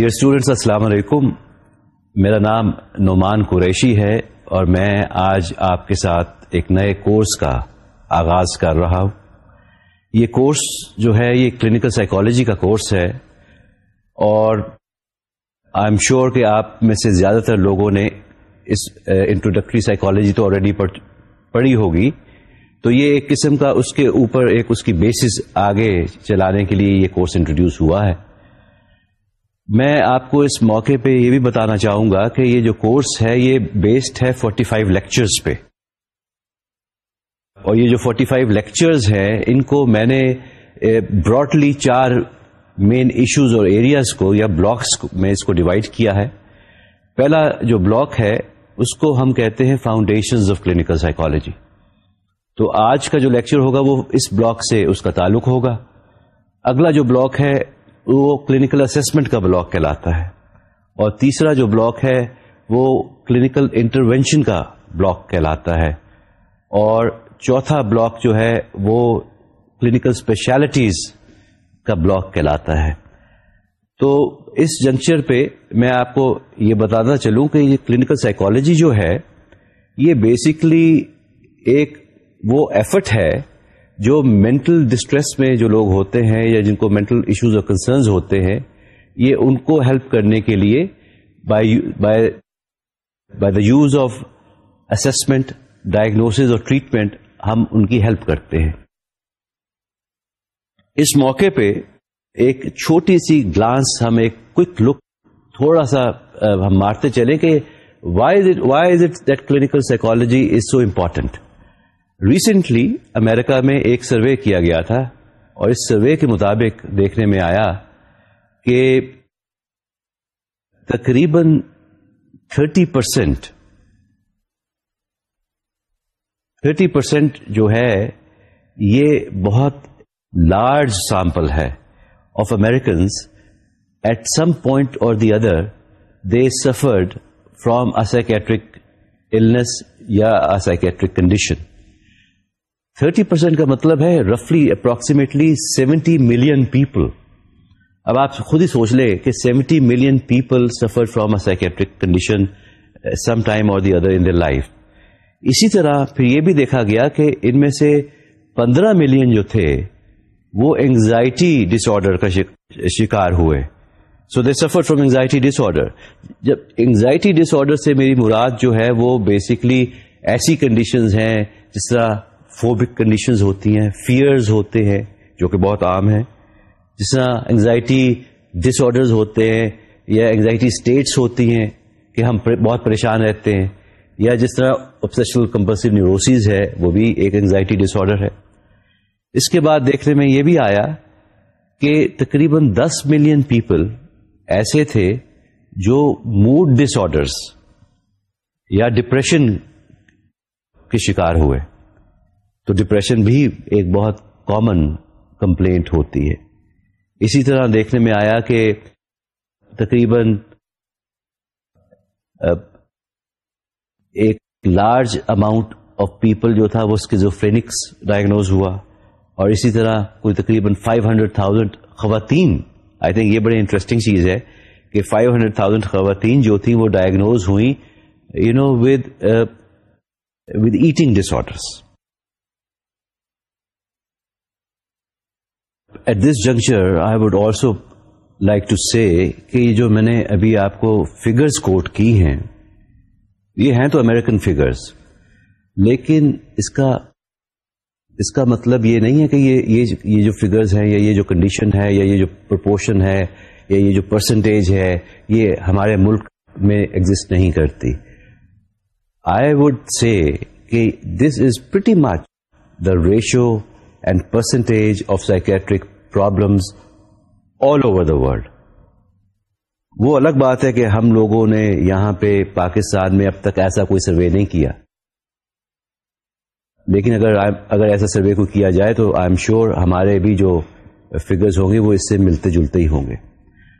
Dear students السلام علیکم میرا نام نعمان قریشی ہے اور میں آج آپ کے ساتھ ایک نئے کورس کا آغاز کر رہا ہوں. یہ کورس جو ہے، یہ کلینکل سائیکالوجی کا کورس ہے اور آئی ایم شیور کہ آپ میں سے زیادہ تر لوگوں نے اس انٹروڈکٹری سائیکالوجی تو آلریڈی پڑھی ہوگی۔ تو یہ ایک قسم کا اس کے اوپر، ایک اس کی بیسس آگے چلانے کے لیے یہ کورس انٹروڈیوس ہوا ہے۔ میں آپ کو اس موقع پہ یہ بھی بتانا چاہوں گا کہ یہ جو کورس ہے، یہ بیسڈ ہے 45 فائیو لیکچرز پہ۔ اور یہ جو 45 فائیو لیکچرز ہیں، ان کو میں نے eh, براڈلی چار مین ایشوز اور ایریاز کو یا بلاکس میں اس کو ڈیوائڈ کیا ہے۔ پہلا جو بلاک ہے، اس کو ہم کہتے ہیں فاؤنڈیشنز آف کلینکل سائیکالوجی تو آج کا جو لیکچر ہوگا، وہ اس بلاک سے اس کا تعلق ہوگا۔ اگلا جو بلاک ہے وہ کلینکل اسسمنٹ کا بلاک کہلاتا ہے۔ اور تیسرا جو بلاک ہے، وہ کلینکل انٹروینشن کا بلاک کہلاتا ہے۔ اور چوتھا بلاک جو ہے، وہ کلینکل اسپیشلٹیز کا بلاک کہلاتا ہے۔ تو اس جنکچر پہ میں آپ کو یہ بتانا چلوں کہ یہ کلینکل سائیکالوجی جو ہے، یہ بیسکلی ایک وہ ایفرٹ ہے جو مینٹل ڈسٹریس میں جو لوگ ہوتے ہیں یا جن کو مینٹل ایشوز اور کنسرنز ہوتے ہیں، یہ ان کو ہیلپ کرنے کے لیے by by the use of assessment diagnose اور ٹریٹمنٹ ہم ان کی ہیلپ کرتے ہیں۔ اس موقع پہ ایک چھوٹی سی گلانس ہم ایک کوک لک تھوڑا سا، ہم مارتے چلیں کہ why why is it that clinical psychology is so important recently امریکہ میں ایک سروے کیا گیا تھا اور اس سروے کے مطابق دیکھنے میں آیا کہ تقریباً تھرٹی پرسینٹ تھرٹی پرسینٹ جو ہے یہ بہت لارج سیمپل ہے of Americans at some point اور the other they suffered from psychiatric illness یا سائکیٹرک کنڈیشن تھرٹی پرسینٹ کا مطلب ہے رفلی اپروکسیمیٹلی سیونٹی ملین پیپل۔ اب آپ خود ہی سوچ لیں کہ seventy million people suffer from a psychiatric condition some time اور دی ادر ان لائف اسی طرح پھر یہ بھی دیکھا گیا کہ ان میں سے پندرہ ملین جو تھے، وہ اینگزائٹی ڈس آرڈر کا شکار ہوئے۔ So they suffer from anxiety disorder جب اینگزائٹی ڈس آرڈر سے میری مراد جو ہے وہ بیسکلی ایسی کنڈیشنز ہیں جس طرح فوبک کنڈیشنز ہوتی ہیں فیئرز ہوتے ہیں، جو کہ بہت عام ہیں۔ جس طرح انگزائٹی ڈس آرڈرز ہوتے ہیں یا انگزائٹی اسٹیٹس ہوتی ہیں کہ ہم بہت پریشان رہتے ہیں یا جس طرح آبسیشنل کمپلسو نیوروسیز ہے، وہ بھی ایک انگزائٹی ڈس آرڈر ہے۔ اس کے بعد دیکھنے میں یہ بھی آیا کہ تقریباً دس ملین پیپل ایسے تھے جو موڈ ڈس آرڈرس یا ڈپریشن کے شکار ہوئے۔ تو ڈپریشن بھی ایک بہت کامن کمپلینٹ ہوتی ہے۔ اسی طرح دیکھنے میں آیا کہ تقریباً ایک لارج اماؤنٹ آف پیپل جو تھا وہ اسکیزوفرینکس ڈائگنوز ہوا۔ اور اسی طرح کوئی تقریباً فائیو ہنڈریڈ تھاؤزینڈ خواتین۔ آئی تھنک یہ بڑی انٹرسٹنگ چیز ہے کہ فائیو ہنڈریڈ تھاؤزینڈ خواتین جو تھیں وہ ڈائگنوز ہوئی you know with with eating disorders at this juncture I would also like to see کہ جو میں نے ابھی آپ کو فگرز کوٹ کی ہیں، یہ ہیں تو امیرکن فگرز لیکن اس کا اس کا مطلب یہ نہیں ہے کہ یہ یہ جو فگرز ہیں یا یہ جو کنڈیشن ہے یا یہ جو پرپورشن ہے یا یہ جو پرسنٹیج ہے، یہ ہمارے ملک میں ایگزٹ نہیں کرتی۔ آئی وڈ سے کہ this is pretty much the ratio and percentage of psychiatric problems all over the world وہ الگ بات ہے کہ ہم لوگوں نے یہاں پہ پاکستان میں اب تک ایسا کوئی سروے نہیں کیا۔ لیکن اگر اگر ایسا سروے کو کیا جائے تو آئی ایم شیور ہمارے بھی جو فگرز ہوں گے وہ اس سے ملتے جلتے ہی ہوں گے۔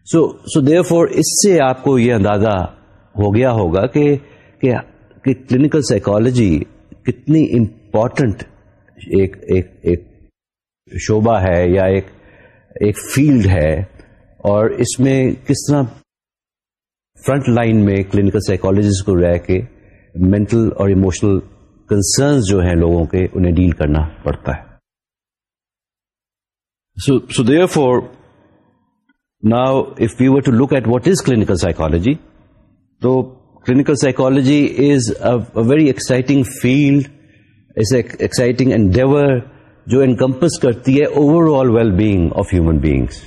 سو سو دیئر فور اس سے آپ کو یہ اندازہ ہو گیا ہوگا کہ کلینکل سائیکالوجی کتنی امپورٹنٹ ایک ایک ایک شعبہ ہے یا ایک ایک فیلڈ ہے اور اس میں کس طرح فرنٹ لائن میں کلینکل سائیکالوجسٹ کو رہ کے مینٹل اور ایموشنل کنسرنس جو ہیں لوگوں کے انہیں ڈیل کرنا پڑتا ہے۔ So therefore now if you were to look at what is clinical psychology تو clinical psychology is a very exciting field is a exciting endeavour جو انکمپس کرتی ہے overall well being of human beings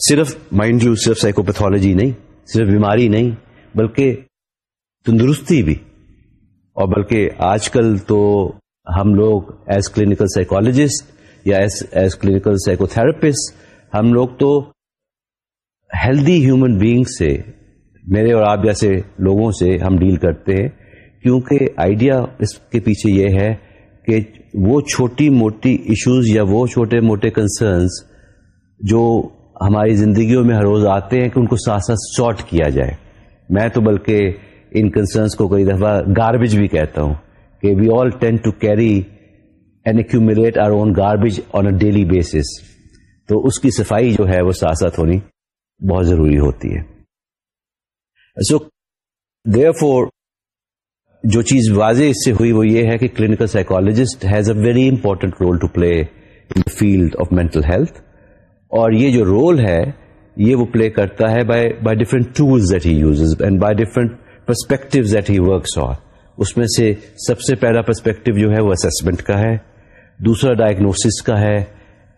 صرف mind you صرف psychopathology نہیں، صرف بیماری نہیں، بلکہ تندرستی بھی. اور بلکہ آج کل تو ہم لوگ ایز کلینکل سائیکولوجسٹ یا as as clinical psychotherapist ہم لوگ تو ہیلدی ہیومن بینگ سے، میرے اور آپ جیسے لوگوں سے ہم ڈیل کرتے ہیں، کیونکہ آئیڈیا اس کے پیچھے یہ ہے کہ وہ چھوٹی موٹی ایشوز یا وہ چھوٹے موٹے کنسرنس جو ہماری زندگیوں میں ہر روز آتے ہیں کہ ان کو ساتھ ساتھ سارٹ کیا جائے۔ میں تو بلکہ ان کنسرنس کو کئی دفعہ گاربیج بھی کہتا ہوں کہ we all tend to carry and accumulate our own garbage on a daily basis تو اس کی صفائی جو ہے وہ ساتھ ساتھ ہونی بہت ضروری ہوتی ہے۔ سو دیئر فور جو چیز واضح اس سے ہوئی وہ یہ ہے کہ clinical psychologist has a very important role to play in field of mental health اور یہ جو رول ہے، یہ وہ پلے کرتا ہے by by different tools that he uses and by different perspective that he works on اس میں سے سب سے پہلا پرسپیکٹو جو ہے وہ اسسمنٹ کا ہے. دوسرا ڈائگنوسس کا ہے.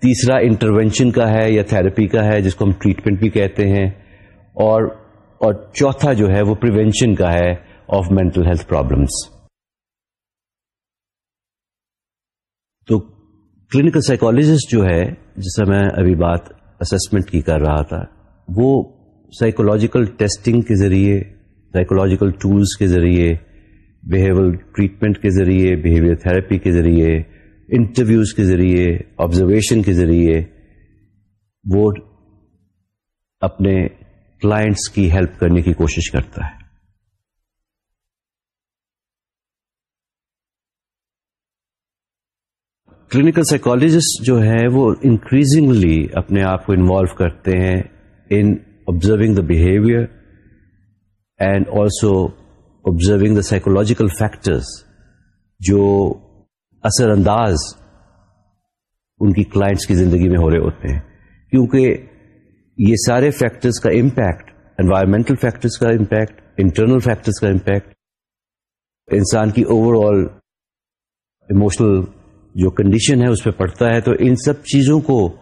تیسرا انٹروینشن کا ہے یا تھراپی کا ہے جس کو ہم ٹریٹمنٹ بھی کہتے ہیں. اور اور چوتھا جو ہے وہ پریونشن کا ہے. آف مینٹل ہیلتھ پرابلمس تو کلینکل سائیکولوجسٹ جو ہے جسے میں ابھی بات اسسمنٹ کی کر رہا تھا، وہ سائیکولوجیکل ٹیسٹنگ کے ذریعے سائیکولوجیکل ٹولس کے ذریعے بیہیور ٹریٹمنٹ کے ذریعے بیہیویئر تھراپی کے ذریعے انٹرویوز کے ذریعے آبزرویشن کے ذریعے، وہ اپنے کلائنٹس کی ہیلپ کرنے کی کوشش کرتا ہے۔ کلینکل سائیکولوجسٹ جو ہے وہ انکریزنگلی اپنے آپ کو انوالو کرتے ہیں in observing the behaviour and also observing the psychological factors جو اثر انداز ان کی کلائنٹس کی زندگی میں ہو رہے ہوتے ہیں۔ کیونکہ یہ سارے فیکٹرز کا امپیکٹ انوائرمنٹل فیکٹرز کا امپیکٹ انٹرنل فیکٹرز کا امپیکٹ انسان کی اوور آل ایموشنل جو کنڈیشن ہے اس پہ پڑتا ہے تو ان سب چیزوں کو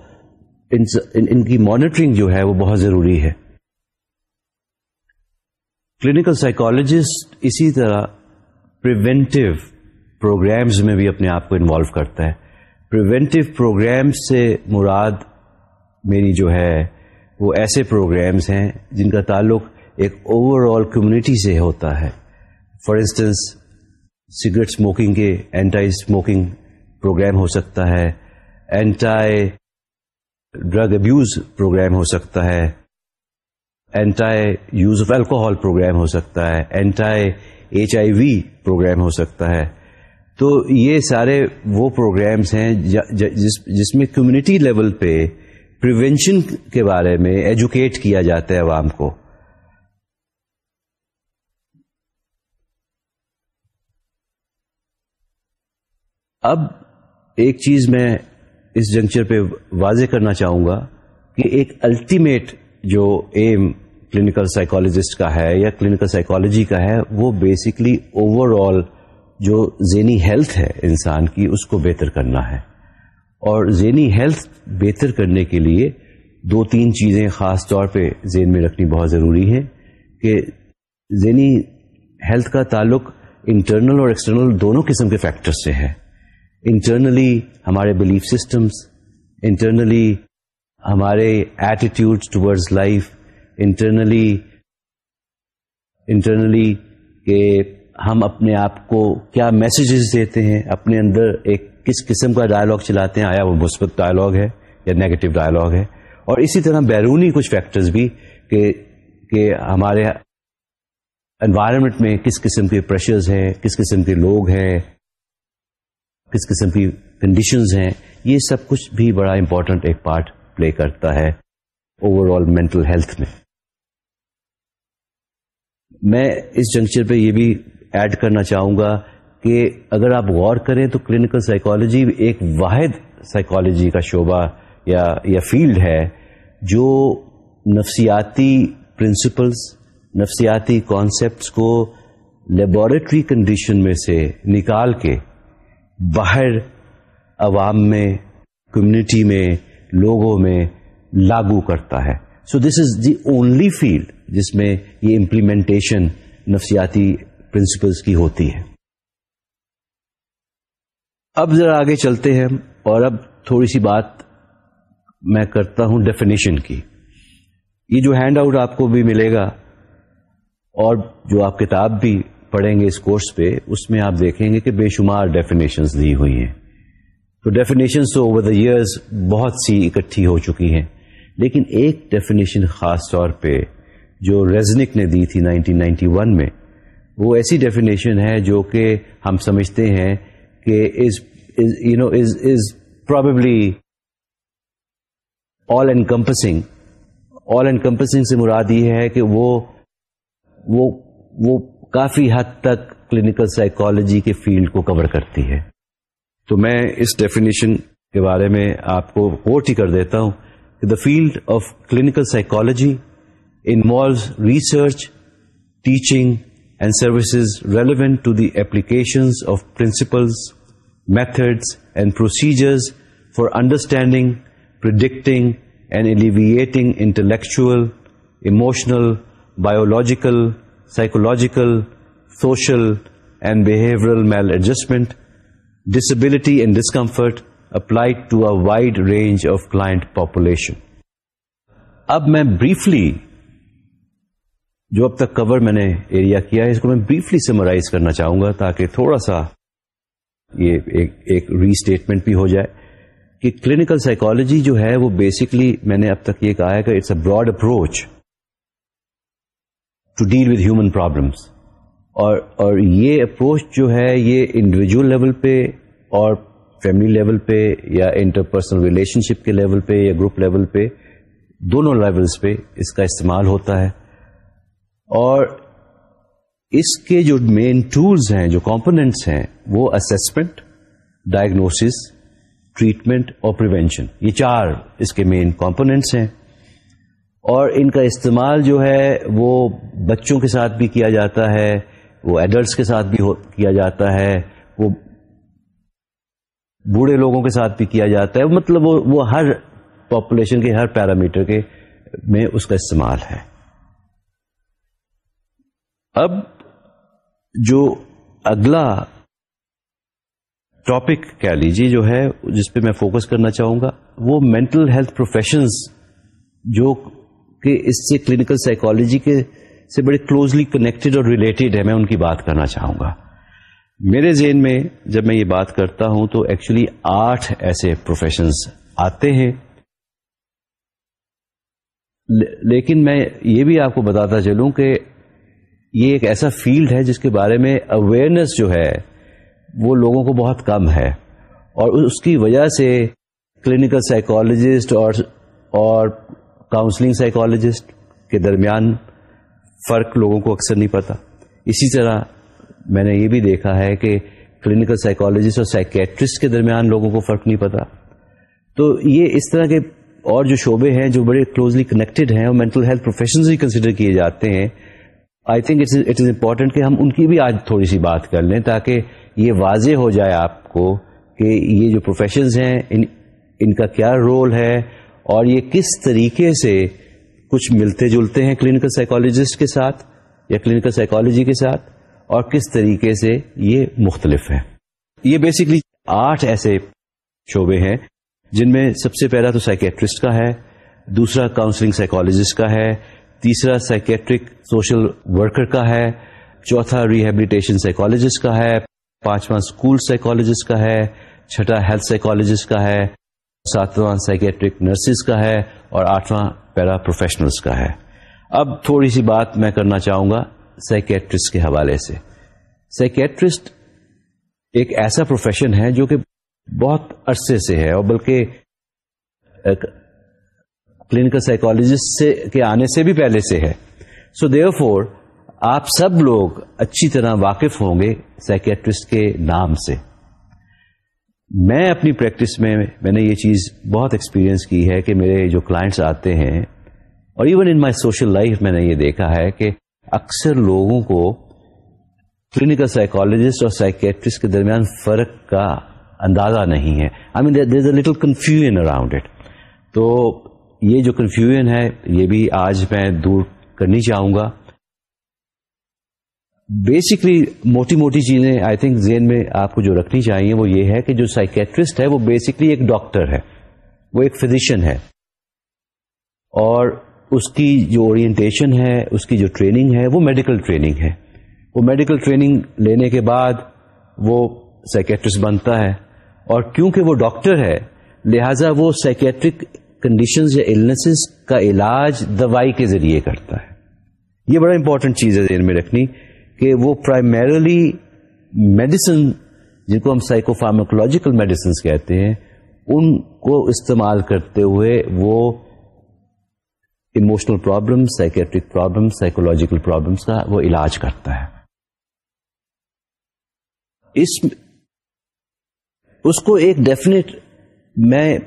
ان, ان کی مانیٹرنگ جو ہے وہ بہت ضروری ہے۔ کلینکل سائیکولوجسٹ اسی طرح پریونٹیو پروگرامز میں بھی اپنے آپ کو انوالو کرتا ہے۔ پریونٹیو پروگرام سے مراد میری جو ہے وہ ایسے پروگرامز ہیں جن کا تعلق ایک اوور آل کمیونٹی سے ہوتا ہے۔ فار انسٹنس سگریٹ اسموکنگ کے اینٹائی اسموکنگ پروگرام ہو سکتا ہے۔ اینٹائی ڈرگ ابیوز پروگرام ہو سکتا ہے۔ Anti use of alcohol programme ہو سکتا ہے۔ Anti H I V program ہو سکتا ہے۔ تو یہ سارے وہ پروگرامس ہیں جس جس میں کمیونٹی لیول پہ پریونشن کے بارے میں ایجوکیٹ کیا جاتا ہے عوام کو۔ اب ایک چیز میں اس جنکچر پہ واضح کرنا چاہوں گا کہ ایک الٹیمیٹ جو ایم کلینکل سائیکولوجسٹ کا ہے یا کلینکل سائیکولوجی کا ہے، وہ بیسکلی اوور آل جو ذہنی ہیلتھ ہے انسان کی، اس کو بہتر کرنا ہے۔ اور ذہنی ہیلتھ بہتر کرنے کے لیے دو تین چیزیں خاص طور پہ ذہن میں رکھنی بہت ضروری ہے کہ ذہنی ہیلتھ کا تعلق انٹرنل اور ایکسٹرنل دونوں قسم کے فیکٹر سے ہے۔ انٹرنلی ہمارے بلیف سسٹمس انٹرنلی ہمارے attitude towards life internally internally کہ ہم اپنے آپ کو کیا میسیجز دیتے ہیں، اپنے اندر ایک کس قسم کا ڈائلاگ چلاتے ہیں، آیا وہ مثبت ڈائلاگ ہے یا نیگیٹو ڈائلاگ ہے۔ اور اسی طرح بیرونی کچھ فیکٹرز بھی کہ کہ ہمارے انوائرمنٹ میں کس قسم کے پریشرز ہیں، کس قسم کے لوگ ہیں کس قسم کی کنڈیشنز ہیں۔ یہ سب کچھ بھی بڑا امپورٹنٹ ایک پارٹ پلے کرتا ہے اوور آل مینٹل ہیلتھ میں۔ میں اس جنکچر پہ یہ بھی ایڈ کرنا چاہوں گا کہ اگر آپ غور کریں تو کلینکل سائیکالوجی ایک واحد سائیکالوجی کا شعبہ یا یا فیلڈ ہے جو نفسیاتی پرنسپلس نفسیاتی کانسیپٹس کو لیبورٹری کنڈیشن میں سے نکال کے باہر عوام میں کمیونٹی میں، لوگوں میں لاگو کرتا ہے۔ سو دس از دی اونلی فیلڈ جس میں یہ امپلیمنٹیشن نفسیاتی پرنسپلس کی ہوتی ہے۔ اب ذرا آگے چلتے ہیں اور اب تھوڑی سی بات میں کرتا ہوں ڈیفینیشن کی۔ یہ جو ہینڈ آؤٹ آپ کو بھی ملے گا اور جو آپ کتاب بھی پڑھیں گے اس کورس پہ، اس میں آپ دیکھیں گے کہ بے شمار ڈیفینیشنز دی ہوئی ہیں۔ تو ڈیفینیشنز تو اوور دا ایئرز بہت سی اکٹھی ہو چکی ہیں۔ لیکن ایک ڈیفینیشن خاص طور پہ جو ریزنک نے دی تھی 1991 میں، وہ ایسی ڈیفینیشن ہے جو کہ ہم سمجھتے ہیں کہ as you know is is probably all encompassing all encompassing سے مراد یہ ہے کہ وہ وہ وہ کافی حد تک کلینکل سائیکالوجی کے فیلڈ کو کور کرتی ہے۔ تو میں اس ڈیفینیشن کے بارے میں آپ کو کوٹ ہی کر دیتا ہوں کہ the field of clinical psychology involves research teaching and services relevant to the applications of principles methods and procedures for understanding predicting and alleviating intellectual emotional biological psychological, social, and behavioral maladjustment, disability and discomfort applied to a wide range of client population. اب میں briefly جو اب تک کور میں نے area کیا ہے اس کو میں بریفلی سمرائز کرنا چاہوں گا تاکہ تھوڑا سا یہ ایک ری اسٹیٹمنٹ بھی ہو جائے کہ کلینکل سائیکالوجی جو ہے وہ بیسکلی میں نے اب تک یہ کہا ہے کہ it's a broad approach to deal with human problems اور اور یہ اپروچ جو ہے یہ انڈیویجل لیول پہ اور فیملی لیول پہ یا انٹر پرسنل ریلیشن شپ کے لیول پہ یا گروپ لیول پہ دونوں لیولس پہ اس کا استعمال ہوتا ہے. اور اس کے جو مین ٹولز ہیں، جو کمپوننٹس ہیں، وہ اسسمنٹ ڈائگنوسس ٹریٹمنٹ اور پریونشن یہ چار اس کے مین کمپوننٹس ہیں. اور ان کا استعمال جو ہے وہ بچوں کے ساتھ بھی کیا جاتا ہے، وہ ایڈلٹس کے ساتھ بھی کیا جاتا ہے، وہ بوڑھے لوگوں کے ساتھ بھی کیا جاتا ہے۔ مطلب وہ وہ ہر پاپولیشن کے، ہر پیرامیٹر کے میں اس کا استعمال ہے۔ اب جو اگلا ٹاپک کہہ لیجیے جو ہے، جس پہ میں فوکس کرنا چاہوں گا، وہ مینٹل ہیلتھ پروفیشنز جو کہ اس سے کلینکل سائیکالوجی کے سے بڑے کلوزلی کنیکٹڈ اور ریلیٹڈ ہے، میں ان کی بات کرنا چاہوں گا۔ میرے ذہن میں جب میں یہ بات کرتا ہوں تو ایکچولی آٹھ ایسے پروفیشنز آتے ہیں۔ لیکن میں یہ بھی آپ کو بتاتا چلوں کہ یہ ایک ایسا فیلڈ ہے جس کے بارے میں اویئرنیس جو ہے، وہ لوگوں کو بہت کم ہے۔ اور اس کی وجہ سے کلینکل سائیکالوجسٹ اور اور کاؤنسلنگ سائیکالوجسٹ کے درمیان فرق لوگوں کو اکثر نہیں پتا۔ اسی طرح میں نے یہ بھی دیکھا ہے کہ کلینکل سائیکالوجسٹ اور سائکیٹرسٹ کے درمیان لوگوں کو فرق نہیں پتا۔ تو یہ اس طرح کے اور جو شعبے ہیں جو بڑے کلوزلی کنیکٹڈ ہیں اور مینٹل ہیلتھ پروفیشنز بھی کنسیڈر کیے جاتے ہیں I think it is important کہ ہم ان کی بھی آج تھوڑی سی بات کر لیں تاکہ یہ واضح ہو جائے آپ کو کہ یہ جو پروفیشنز ہیں، ان ان کا کیا رول ہے اور یہ کس طریقے سے کچھ ملتے جلتے ہیں کلینکل سائیکالوجسٹ کے ساتھ یا کلینکل سائیکالوجی کے ساتھ اور کس طریقے سے یہ مختلف ہے یہ بیسکلی آٹھ ایسے شعبے ہیں جن میں سب سے پہلا تو سائکیٹرسٹ کا ہے، دوسرا کاؤنسلنگ سائیکالوجسٹ کا ہے، تیسرا سائکیٹرک سوشل ورکر کا ہے، چوتھا ریہیبلیٹیشن سائیکالوجسٹ کا ہے، پانچواں اسکول سائیکالوجسٹ کا ہے، چھٹا ہیلتھ سائیکالوجسٹ کا ہے۔ ساتواں سائکیٹرک نرسز کا ہے اور آٹھواں پیرا پروفیشنلس کا ہے۔ اب تھوڑی سی بات میں کرنا چاہوں گا سائکیٹرسٹ کے حوالے سے۔ سائکیٹرسٹ ایک ایسا پروفیشن ہے جو کہ بہت عرصے سے ہے اور بلکہ کلینکل سائیکالوجسٹ سے کے آنے سے بھی پہلے سے ہے۔ سو دیو فور آپ سب لوگ اچھی طرح واقف ہوں گے سائکیٹرسٹ کے نام سے۔ میں اپنی پریکٹس میں میں نے یہ چیز بہت ایکسپیرئنس کی ہے کہ میرے جو کلائنٹس آتے ہیں اور even in my social life میں نے یہ دیکھا ہے کہ اکثر لوگوں کو کلینکل سائیکالوجسٹ اور سائکیٹرسٹ کے درمیان فرق کا اندازہ نہیں ہے۔ I mean there is a little confusion around it تو یہ جو کنفیوژن ہے، یہ بھی آج میں دور کرنی چاہوں گا۔ بیسکلی موٹی موٹی چیزیں آئی تھنک زین میں آپ کو جو رکھنی چاہیے وہ یہ ہے کہ جو سائکیٹرسٹ ہے وہ بیسکلی ایک ڈاکٹر ہے۔ وہ ایک فزیشین ہے۔ اور اس کی جو اورینٹیشن ہے، اس کی جو ٹریننگ ہے، وہ میڈیکل ٹریننگ ہے۔ وہ میڈیکل ٹریننگ لینے کے بعد وہ سائکیٹرسٹ بنتا ہے۔ اور کیونکہ وہ ڈاکٹر ہے، لہذا وہ سائکیٹرک کنڈیشنز یا النسز کا علاج دوائی کے ذریعے کرتا ہے۔ یہ بڑا امپورٹنٹ چیز ہے ذہن میں رکھنی۔ کہ وہ پرائمرلی میڈیسن جن کو ہم سائیکو فارماکولوجیکل میڈیسنس کہتے ہیں، ان کو استعمال کرتے ہوئے وہ emotional problem psychiatric problem psychological problems کا وہ علاج کرتا ہے۔ اس اس کو ایک ڈیفینیٹ میں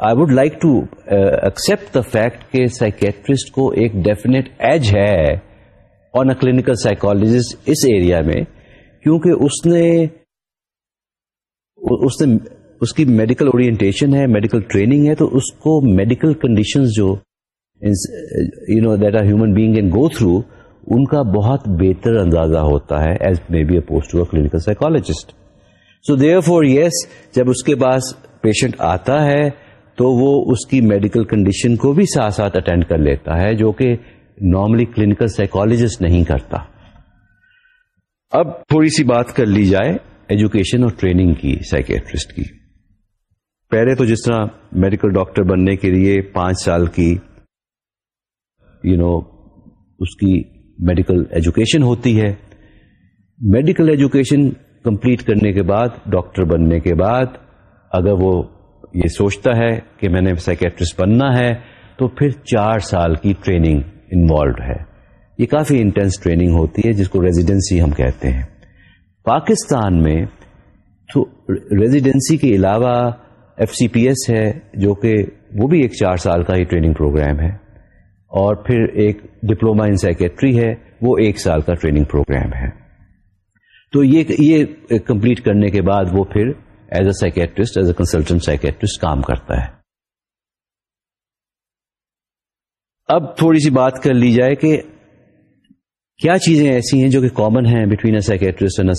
I would like to accept the fact کہ سائکیٹرسٹ کو ایک ڈیفینیٹ ایج ہے۔ آن اے کلینکل سائیکولوجسٹ اس ایریا میں، کیونکہ اس نے اس نے، اس کی میڈیکل اورینٹیشن ہے میڈیکل ٹریننگ ہے، تو اس کو میڈیکل کنڈیشن جو you know that are human being and go through ان کا بہت بہتر اندازہ ہوتا ہے as may be opposed to a clinical psychologist so therefore for yes جب اس کے پاس پیشنٹ آتا ہے، تو وہ اس کی میڈیکل کنڈیشن کو بھی ساتھ ساتھ اٹینڈ کر لیتا ہے، جو کہ نارملی کلینکل سائیکولوجسٹ نہیں کرتا۔ اب تھوڑی سی بات کر لی جائے ایجوکیشن اور ٹریننگ کی سائکیٹرسٹ کی۔ پہلے تو جس طرح میڈیکل ڈاکٹر بننے کے لیے پانچ سال کی یو you نو know, اس کی میڈیکل ایجوکیشن ہوتی ہے۔ میڈیکل ایجوکیشن کمپلیٹ کرنے کے بعد ڈاکٹر بننے کے بعد اگر وہ یہ سوچتا ہے کہ میں نے سائکیٹرسٹ بننا ہے تو پھر چار سال کی ٹریننگ انوالوڈ ہے۔ یہ کافی انٹینس ٹریننگ ہوتی ہے جس کو ریزیڈینسی ہم کہتے ہیں۔ پاکستان میں تو ریزیڈینسی کے علاوہ ایف سی پی ایس ہے جو کہ وہ بھی ایک چار سال کا ہی ٹریننگ پروگرام ہے۔ اور پھر ایک ڈپلوما ان سائکیٹری ہے، وہ ایک سال کا ٹریننگ پروگرام ہے۔ تو یہ یہ کمپلیٹ کرنے کے بعد وہ پھر as a psychiatrist as a consultant psychiatrist کام کرتا ہے۔ اب تھوڑی سی بات کر لی جائے کہ کیا چیزیں ایسی ہیں جو کہ کامن ہیں between a psychiatrist and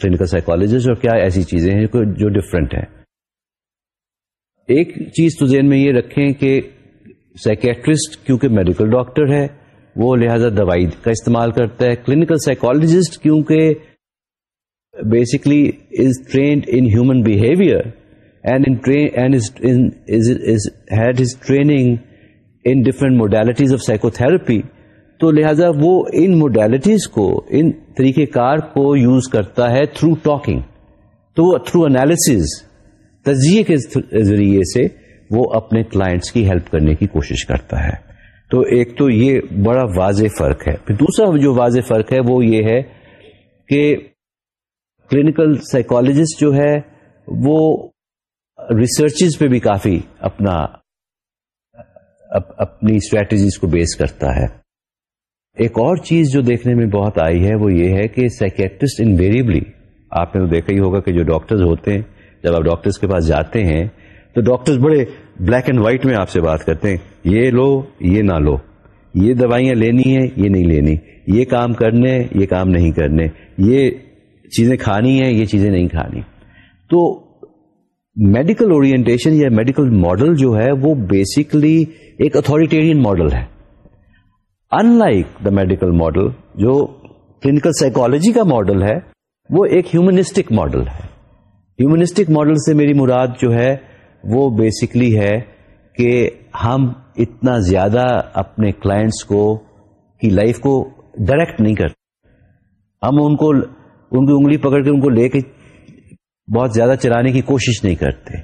clinical psychologist اور کیا ایسی چیزیں ہیں جو ڈفرینٹ ہیں؟ ایک چیز تو ذہن میں یہ رکھیں کہ سائکیٹرسٹ کیونکہ میڈیکل ڈاکٹر ہے، وہ لہذا دوائی کا استعمال کرتا ہے۔ کلینکل سائیکولوجسٹ کیونکہ basically is trained in human behaviour and had his training in different modalities of psychotherapy تو لہذا وہ ان موڈیلٹیز کو، ان طریقہ کار کو یوز کرتا ہے تھرو ٹاکنگ تو وہ تھرو انالیس تجزیے کے ذریعے سے وہ اپنے کلائنٹس کی ہیلپ کرنے کی کوشش کرتا ہے۔ تو ایک تو یہ بڑا واضح فرق ہے۔ پھر دوسرا جو واضح فرق ہے وہ یہ ہے کہ کلینکل سائیکالوجسٹ جو ہے وہ ریسرچز پہ بھی کافی اپنا اپنی اسٹریٹجیز کو بیس کرتا ہے۔ ایک اور چیز جو دیکھنے میں بہت آئی ہے وہ یہ ہے کہ سائکیٹرسٹ انویریبلی آپ نے تو دیکھا ہی ہوگا کہ جو ڈاکٹرز ہوتے ہیں، جب آپ ڈاکٹرس کے پاس جاتے ہیں، تو ڈاکٹرز بڑے بلیک اینڈ وائٹ میں آپ سے بات کرتے ہیں۔ یہ لو، یہ نہ لو۔ یہ دوائیاں لینی ہے یہ نہیں لینی۔ یہ کام کرنے، یہ کام نہیں کرنے۔ یہ چیزیں کھانی ہیں، یہ چیزیں نہیں کھانی۔ تو میڈیکل اورینٹیشن یا میڈیکل ماڈل جو ہے وہ بیسکلی ایک اتھارٹیرین ماڈل ہے۔ In like the medical model جو کلینکل سائیکولوجی کا ماڈل ہے، وہ ایک ہیومنسٹک ماڈل ہے۔ ہیومنسٹک ماڈل سے میری مراد جو ہے وہ بیسکلی ہے کہ ہم اتنا زیادہ اپنے کلائنٹس کو کی لائف کو ڈائریکٹ نہیں کرتے۔ ہم ان کو ان کی انگلی پکڑ کے ان کو لے کے بہت زیادہ چلانے کی کوشش نہیں کرتے۔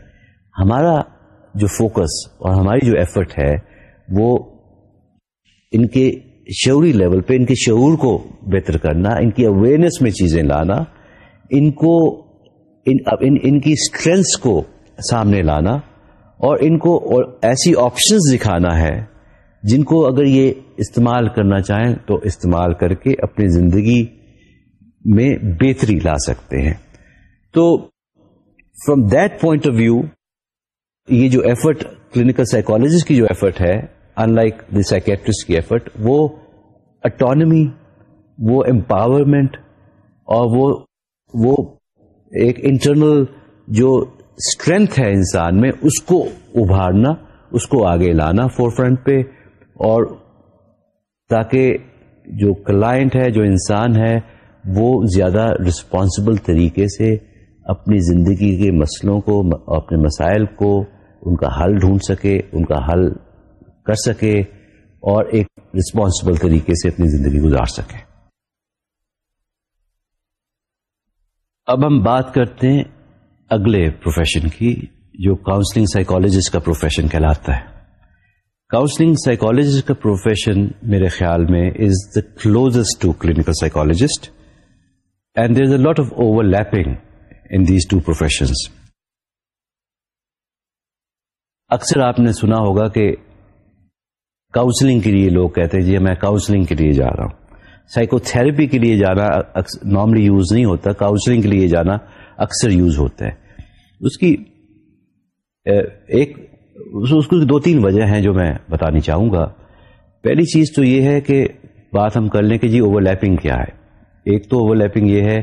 ہمارا جو فوکس اور ہماری جو ایفرٹ ہے وہ ان کے شعوری لیول پہ ان کے شعور کو بہتر کرنا ان کی اویئرنیس میں چیزیں لانا ان کو ان ان, ان کی اسٹرینگس کو سامنے لانا اور ان کو اور ایسی آپشنز دکھانا ہے جن کو اگر یہ استعمال کرنا چاہیں تو استعمال کر کے اپنی زندگی میں بہتری لا سکتے ہیں۔ تو from that point of view یہ جو ایفرٹ کلینکل سائیکولوجسٹ کی جو ایفرٹ ہے ان لائک دی سائکیٹرسٹ کی ایفرٹ وہ اٹانمی وہ امپاورمنٹ اور وہ وہ ایک انٹرنل جو اسٹرینتھ ہے انسان میں، اس کو ابھارنا، اس کو آگے لانا فور فرنٹ پہ، اور تاکہ جو کلائنٹ ہے، جو انسان ہے، وہ زیادہ رسپانسبل طریقے سے اپنی زندگی کے مسئلوں کو، اپنے مسائل کو ان کا حل ڈھونڈ سکے، ان کا حل کر سکے اور ایک رسپانسبل طریقے سے اپنی زندگی گزار سکے۔ اب ہم بات کرتے ہیں اگلے پروفیشن کی، جو کاؤنسلنگ سائیکالوجسٹ کا پروفیشن کہلاتا ہے۔ کاؤنسلنگ سائیکالوجسٹ کا پروفیشن میرے خیال میں is the closest to clinical psychologist and there is a lot of overlapping in these two professions اکثر آپ نے سنا ہوگا کہ کاؤنسلنگ کے لیے لوگ کہتے ہیں جی میں کاؤنسلنگ کے لیے جا رہا ہوں۔ سائیکو تھراپی کے لیے جانا نارملی یوز نہیں ہوتا کاؤنسلنگ کے لیے جانا اکثر یوز ہوتا ہے۔ اس کی ایک، اس کی دو تین وجہ ہیں جو میں بتانی چاہوں گا۔ پہلی چیز تو یہ ہے کہ بات ہم کر لیں کہ جی اوور لیپنگ کیا ہے۔ ایک تو اوور لیپنگ یہ ہے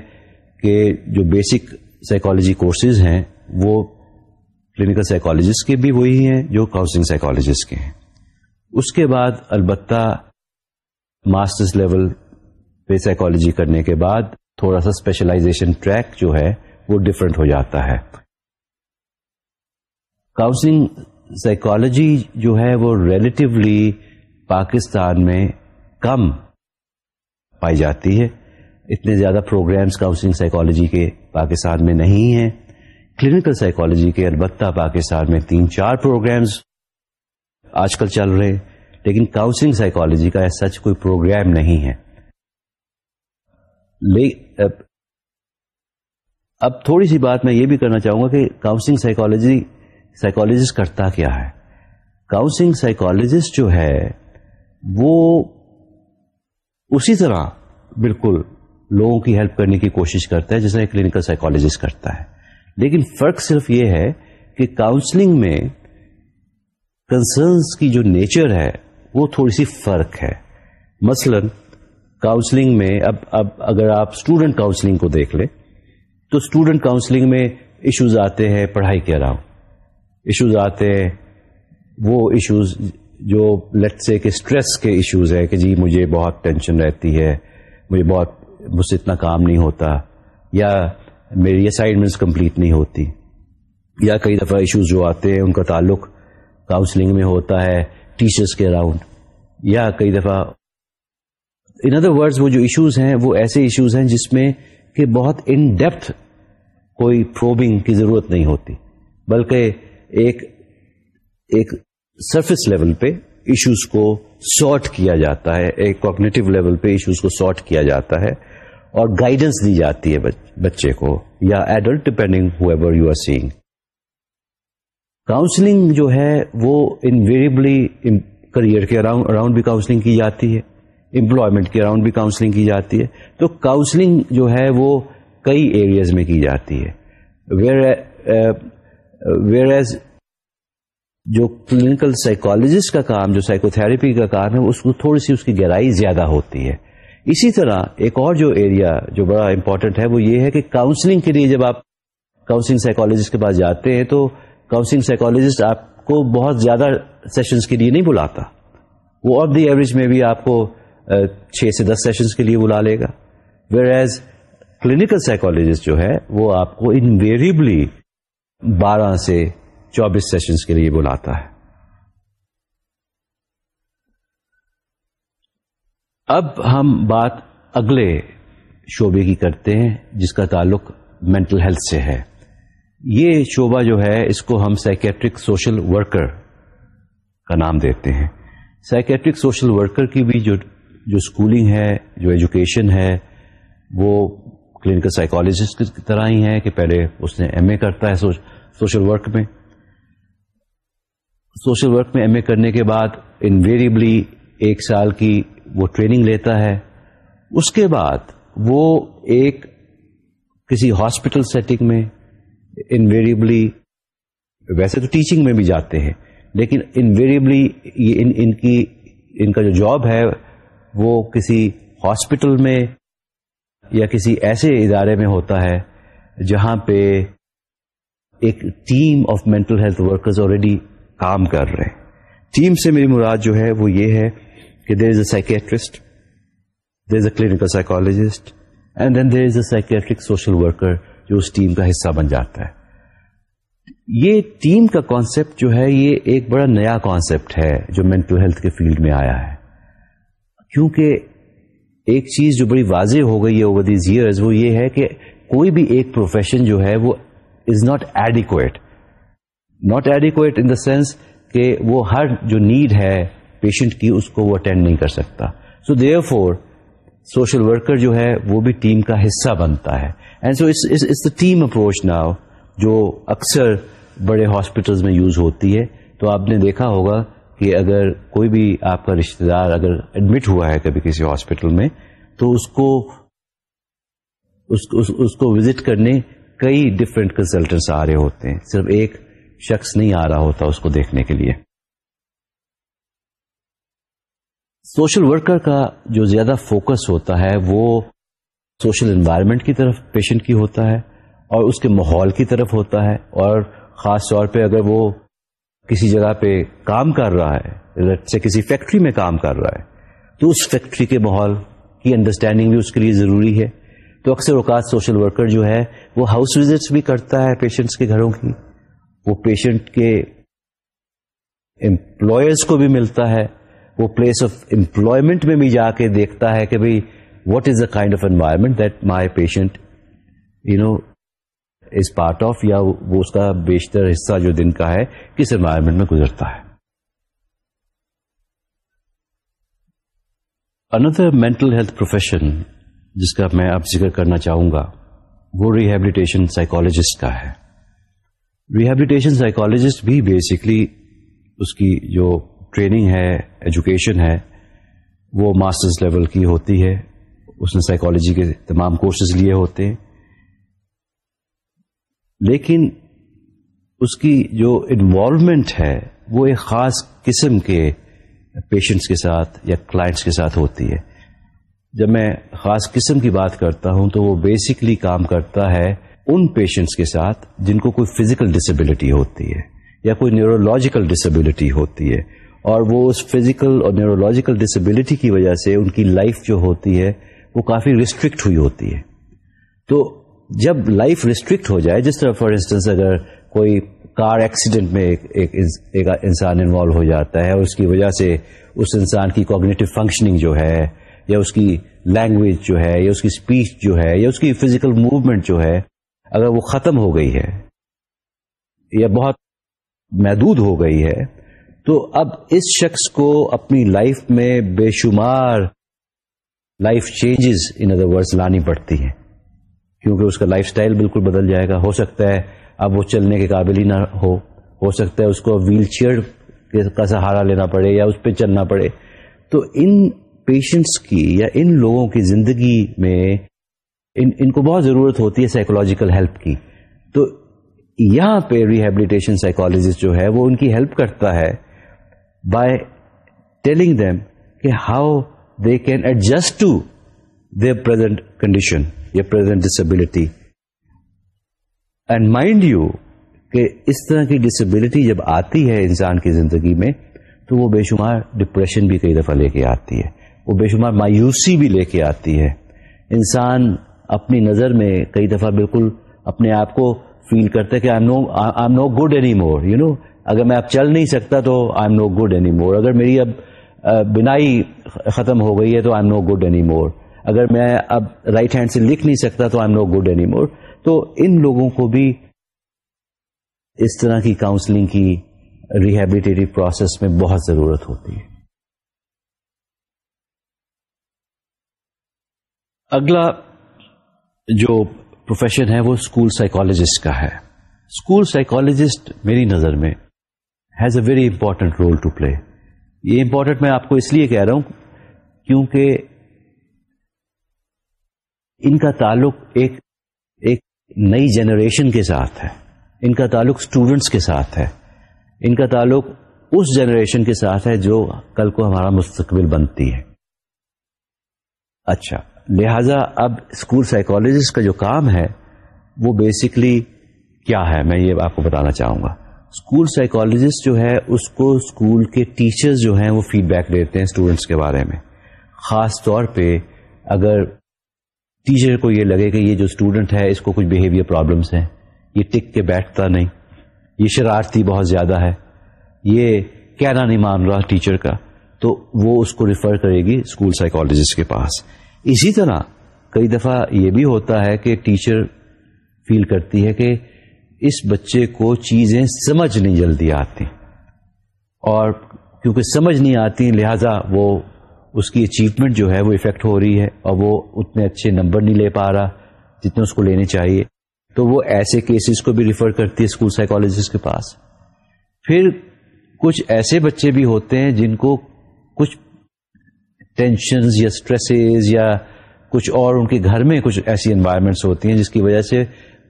کہ جو بیسک سائیکالوجی کورسز ہیں، وہ کلینکل سائیکالوجسٹ کے بھی وہی ہیں جو کاؤنسلنگ سائیکالوجسٹ کے ہیں۔ اس کے بعد البتہ ماسٹرس لیول پہ سائیکالوجی کرنے کے بعد تھوڑا سا اسپیشلائزیشن ٹریک جو ہے، وہ ڈفرینٹ ہو جاتا ہے۔ کاؤنسلنگ سائیکالوجی جو ہے، وہ ریلیٹیولی پاکستان میں کم پائی جاتی ہے۔ اتنے زیادہ پروگرامز کاؤنسلنگ سائیکالوجی کے پاکستان میں نہیں ہیں۔ کلینکل سائیکالوجی کے البتہ پاکستان میں تین چار پروگرامز آج کل چل رہے لیکن کاؤنسلنگ سائیکالوجی کا سچ کوئی پروگرام نہیں ہے۔ اب تھوڑی سی بات میں یہ بھی کرنا چاہوں گا کہ کاؤنسلنگ سائیکالوجی سائیکالوجسٹ کرتا کیا ہے۔ کاؤنسلنگ سائیکالوجسٹ جو ہے، وہ اسی طرح بالکل لوگوں کی ہیلپ کرنے کی کوشش کرتا ہے جیسا کلینکل سائیکالوجسٹ کرتا ہے۔ لیکن فرق صرف یہ ہے کہ کاؤنسلنگ میں کنسرنس کی جو نیچر ہے، وہ تھوڑی سی فرق ہے۔ مثلا کاؤنسلنگ میں، اب اب اگر آپ اسٹوڈنٹ کاؤنسلنگ کو دیکھ لیں، تو اسٹوڈنٹ کاؤنسلنگ میں ایشوز آتے ہیں پڑھائی کے اراؤنڈ ایشوز آتے ہیں، وہ ایشوز جو لیٹ سے کہ اسٹریس کے ایشوز ہے کہ جی مجھے بہت ٹینشن رہتی ہے، مجھے بہت مجھ سے اتنا کام نہیں ہوتا یا میری اسائنمنٹس کمپلیٹ نہیں ہوتی یا کئی دفعہ ایشوز جو آتے ہیں ان کا تعلق کاؤنسلنگ میں ہوتا ہے ٹیچرس کے اراؤنڈ یا کئی دفعہ ان ادر ورڈز وہ جو ایشوز ہیں وہ ایسے ایشوز ہیں جس میں کہ بہت ان ڈیپتھ کوئی پروبنگ کی ضرورت نہیں ہوتی بلکہ ایک ایک سرفس لیول پہ ایشوز کو سارٹ کیا جاتا ہے، ایک کوگنیٹو لیول پہ ایشوز کو سارٹ کیا جاتا ہے اور گائیڈنس دی جاتی ہے بچے کو یا adult depending however you are seeing counselling جو ہے وہ انویریبلی کریئر کے اراؤنڈ بھی کاؤنسلنگ کی جاتی ہے امپلائمنٹ کے اراؤنڈ بھی کاؤنسلنگ کی جاتی ہے، تو کاؤنسلنگ جو ہے وہ کئی ایریاز میں کی جاتی ہے. ویئر ایز uh, جو کلینکل سائیکالوجسٹ کا کام، جو سائیکو تھراپی کا کام ہے، اس کو تھوڑی سی اس کی گہرائی زیادہ ہوتی ہے. اسی طرح ایک اور جو ایریا جو بڑا امپورٹنٹ ہے وہ یہ ہے کہ کاؤنسلنگ کے لیے جب آپ کاؤنسلنگ سائیکالوجسٹ کے پاس جاتے ہیں تو کاؤنسلنگ سائیکالوجسٹ آپ کو بہت زیادہ سیشنز کے لیے نہیں بلاتا۔ وہ آف دی ایوریج میں بھی آپ کو چھ سے دس سیشنز کے لیے بلا لے گا۔ ویئر ایز کلینکل سائیکولوجسٹ جو ہے وہ آپ کو انویریبلی بارہ سے چوبیس سیشنز کے لیے بلاتا ہے۔ اب ہم بات اگلے شعبے کی کرتے ہیں، جس کا تعلق مینٹل ہیلتھ سے ہے۔ یہ شعبہ جو ہے، اس کو ہم سائکیٹرک سوشل ورکر کا نام دیتے ہیں۔ سائکیٹرک سوشل ورکر کی بھی جو جو اسکولنگ ہے، جو ایجوکیشن ہے، وہ کلینکل سائیکالوجسٹ کی طرح ہی ہے کہ پہلے اس نے ایم اے کرتا ہے سوشل ورک میں۔ سوشل ورک میں ایم اے کرنے کے بعد انویریبلی ایک سال کی وہ ٹریننگ لیتا ہے، اس کے بعد وہ ایک کسی ہاسپٹل سیٹنگ میں انویریبلی ویسے تو ٹیچنگ میں بھی جاتے ہیں، لیکن انویریبلی ان ان کی، ان کا جو جاب ہے، وہ کسی ہاسپٹل میں یا کسی ایسے ادارے میں ہوتا ہے جہاں پہ ایک team of mental health workers already کام کر رہے ہیں۔ ٹیم سے میری مراد جو ہے وہ یہ ہے کہ there is a psychiatrist there is a clinical psychologist and then there is a psychiatric social worker جو اس ٹیم کا حصہ بن جاتا ہے۔ یہ ٹیم کا کانسیپٹ جو ہے، یہ ایک بڑا نیا کانسیپٹ ہے جو مینٹل ہیلتھ کے فیلڈ میں آیا ہے۔ کیونکہ ایک چیز جو بڑی واضح ہو گئی ہے اوور دیز ایئرز وہ یہ ہے کہ کوئی بھی ایک پروفیشن جو ہے، وہ is not adequate not adequate in the sense کہ وہ ہر جو نیڈ ہے پیشنٹ کی اس کو وہ اٹینڈ نہیں کر سکتا۔ So therefore social worker جو ہے وہ بھی ٹیم کا حصہ بنتا ہے۔ And so it's the team approach now جو اکثر بڑے ہاسپٹلس میں یوز ہوتی ہے۔ تو آپ نے دیکھا ہوگا کہ اگر کوئی بھی آپ کا رشتے دار اگر ایڈمٹ ہوا ہے کبھی کسی ہاسپٹل میں تو اس کو اس, اس, اس کو وزٹ کرنے کئی ڈفرینٹ کنسلٹنٹس آ رہے ہوتے ہیں۔ صرف ایک شخص نہیں آ رہا ہوتا اس کو دیکھنے کے لیے۔ سوشل ورکر کا جو زیادہ فوکس ہوتا ہے وہ سوشل انوائرمنٹ کی طرف پیشنٹ کی ہوتا ہے اور اس کے ماحول کی طرف ہوتا ہے اور خاص طور پہ اگر وہ کسی جگہ پہ کام کر رہا ہے سے کسی فیکٹری میں کام کر رہا ہے، تو اس فیکٹری کے ماحول کی انڈرسٹینڈنگ بھی اس کے لیے ضروری ہے۔ تو اکثر اوقات سوشل ورکر جو ہے، وہ ہاؤس وزٹس بھی کرتا ہے پیشنٹس کے گھروں کی۔ وہ پیشنٹ کے امپلائرس کو بھی ملتا ہے۔ وہ پلیس آف امپلائمنٹ میں بھی جا کے دیکھتا ہے کہ بھائی what is the kind of environment that my patient you know is part of یا وہ اس کا بیشتر حصہ جو دن کا ہے، کس انوائرمنٹ میں گزرتا ہے؟ اندر مینٹل ہیلتھ پروفیشن جس کا میں اب ذکر کرنا چاہوں گا، وہ ریہیبلیٹیشن سائیکولوجسٹ کا ہے۔ ریہیبلیٹیشن سائیکولوجسٹ بھی بیسکلی اس کی جو ٹریننگ ہے، ایجوکیشن ہے، وہ ماسٹرز لیول کی ہوتی ہے۔ اس نے سائیکالوجی کے تمام کورسز لیے ہوتے ہیں۔ لیکن اس کی جو انوالومنٹ ہے، وہ ایک خاص قسم کے پیشنٹس کے ساتھ یا کلائنٹس کے ساتھ ہوتی ہے۔ جب میں خاص قسم کی بات کرتا ہوں، تو وہ بیسکلی کام کرتا ہے ان پیشنٹس کے ساتھ جن کو کوئی فزیکل ڈسیبلٹی ہوتی ہے یا کوئی نیورولوجیکل ڈسیبلٹی ہوتی ہے۔ اور وہ اس فزیکل اور نیورولوجیکل ڈسیبلٹی کی وجہ سے ان کی لائف جو ہوتی ہے وہ کافی ریسٹرکٹ ہوئی ہوتی ہے۔ تو جب لائف ریسٹرکٹ ہو جائے جس طرح فار انسٹنس اگر کوئی کار ایکسیڈنٹ میں ایک ایک, ایک انسان انوالو ہو جاتا ہے اور اس کی وجہ سے اس انسان کی کوگنیٹو فنکشننگ جو ہے یا اس کی لینگویج جو ہے یا اس کی اسپیچ جو ہے یا اس کی فزیکل موومنٹ جو ہے اگر وہ ختم ہو گئی ہے یا بہت محدود ہو گئی ہے تو اب اس شخص کو اپنی لائف میں بے شمار life changes in other word لانی پڑتی ہیں۔ کیونکہ اس کا لائف سٹائل بالکل بدل جائے گا۔ ہو سکتا ہے اب وہ چلنے کے قابل ہی نہ ہو۔ ہو سکتا ہے اس کو ویل چیئر کا سہارا لینا پڑے یا اس پہ چلنا پڑے۔ تو ان پیشنٹس کی یا ان لوگوں کی زندگی میں ان ان کو بہت ضرورت ہوتی ہے سائیکولوجیکل ہیلپ کی۔ تو یہاں پہ ریہیبلیٹیشن سائیکولوجسٹ جو ہے وہ ان کی ہیلپ کرتا ہے۔ بائی ٹیلنگ دیم کہ how they can adjust to their present condition یا present disability and mind you کہ اس طرح کی ڈسبلٹی جب آتی ہے انسان کی زندگی میں، تو وہ بے شمار ڈپریشن بھی کئی دفعہ لے کے آتی ہے، وہ بے شمار مایوسی بھی لے کے آتی ہے۔ انسان اپنی نظر میں کئی دفعہ بالکل اپنے آپ کو فیل کرتا ہے کہ I am no good any more you know اگر میں اب چل نہیں سکتا تو I am no good any more اگر میری اب بنائی ختم ہو گئی ہے تو I am no good any more اگر میں اب رائٹ ہینڈ سے لکھ نہیں سکتا تو I am no good any more تو ان لوگوں کو بھی اس طرح کی کاؤنسلنگ کی ریہیبلیٹیو پروسیس میں بہت ضرورت ہوتی ہے۔ اگلا جو پروفیشن ہے وہ اسکول سائیکولوجسٹ کا ہے۔ اسکول سائیکولوجسٹ میری نظر میں has a very important role to play یہ امپورٹنٹ میں آپ کو اس لیے کہہ رہا ہوں کیونکہ ان کا تعلق ایک ایک نئی جنریشن کے ساتھ ہے. ان کا تعلق اسٹوڈنٹس کے ساتھ ہے. ان کا تعلق اس جنریشن کے ساتھ ہے جو کل کو ہمارا مستقبل بنتی ہے. اچھا لہذا اب اسکول سائیکولوجسٹ کا جو کام ہے وہ بیسکلی کیا ہے؟ میں یہ آپ کو بتانا چاہوں گا. اسکول سائیکولوجسٹ جو ہے، اس کو اسکول کے ٹیچرز جو ہیں، وہ فیڈ بیک دیتے ہیں اسٹوڈینٹس کے بارے میں۔ خاص طور پہ اگر ٹیچر کو یہ لگے کہ یہ جو اسٹوڈنٹ ہے، اس کو کچھ بہیویئر پرابلمس ہیں۔ یہ ٹک کے بیٹھتا نہیں۔ یہ شرارتی بہت زیادہ ہے۔ یہ کہنا نہیں مان رہا ٹیچر کا۔ تو وہ اس کو ریفر کرے گی اسکول سائیکولوجسٹ کے پاس۔ اسی طرح کئی دفعہ یہ بھی ہوتا ہے کہ ٹیچر فیل کرتی ہے کہ اس بچے کو چیزیں سمجھ نہیں جلدی آتی اور کیونکہ سمجھ نہیں آتی، لہذا وہ اس کی اچیومنٹ جو ہے وہ افیکٹ ہو رہی ہے اور وہ اتنے اچھے نمبر نہیں لے پا رہا جتنے اس کو لینے چاہیے۔ تو وہ ایسے کیسز کو بھی ریفر کرتی ہے اسکول سائیکالوجسٹ کے پاس۔ پھر کچھ ایسے بچے بھی ہوتے ہیں جن کو کچھ ٹینشنز یا اسٹریسز یا کچھ اور ان کے گھر میں کچھ ایسی انوائرمنٹس ہوتی ہیں جس کی وجہ سے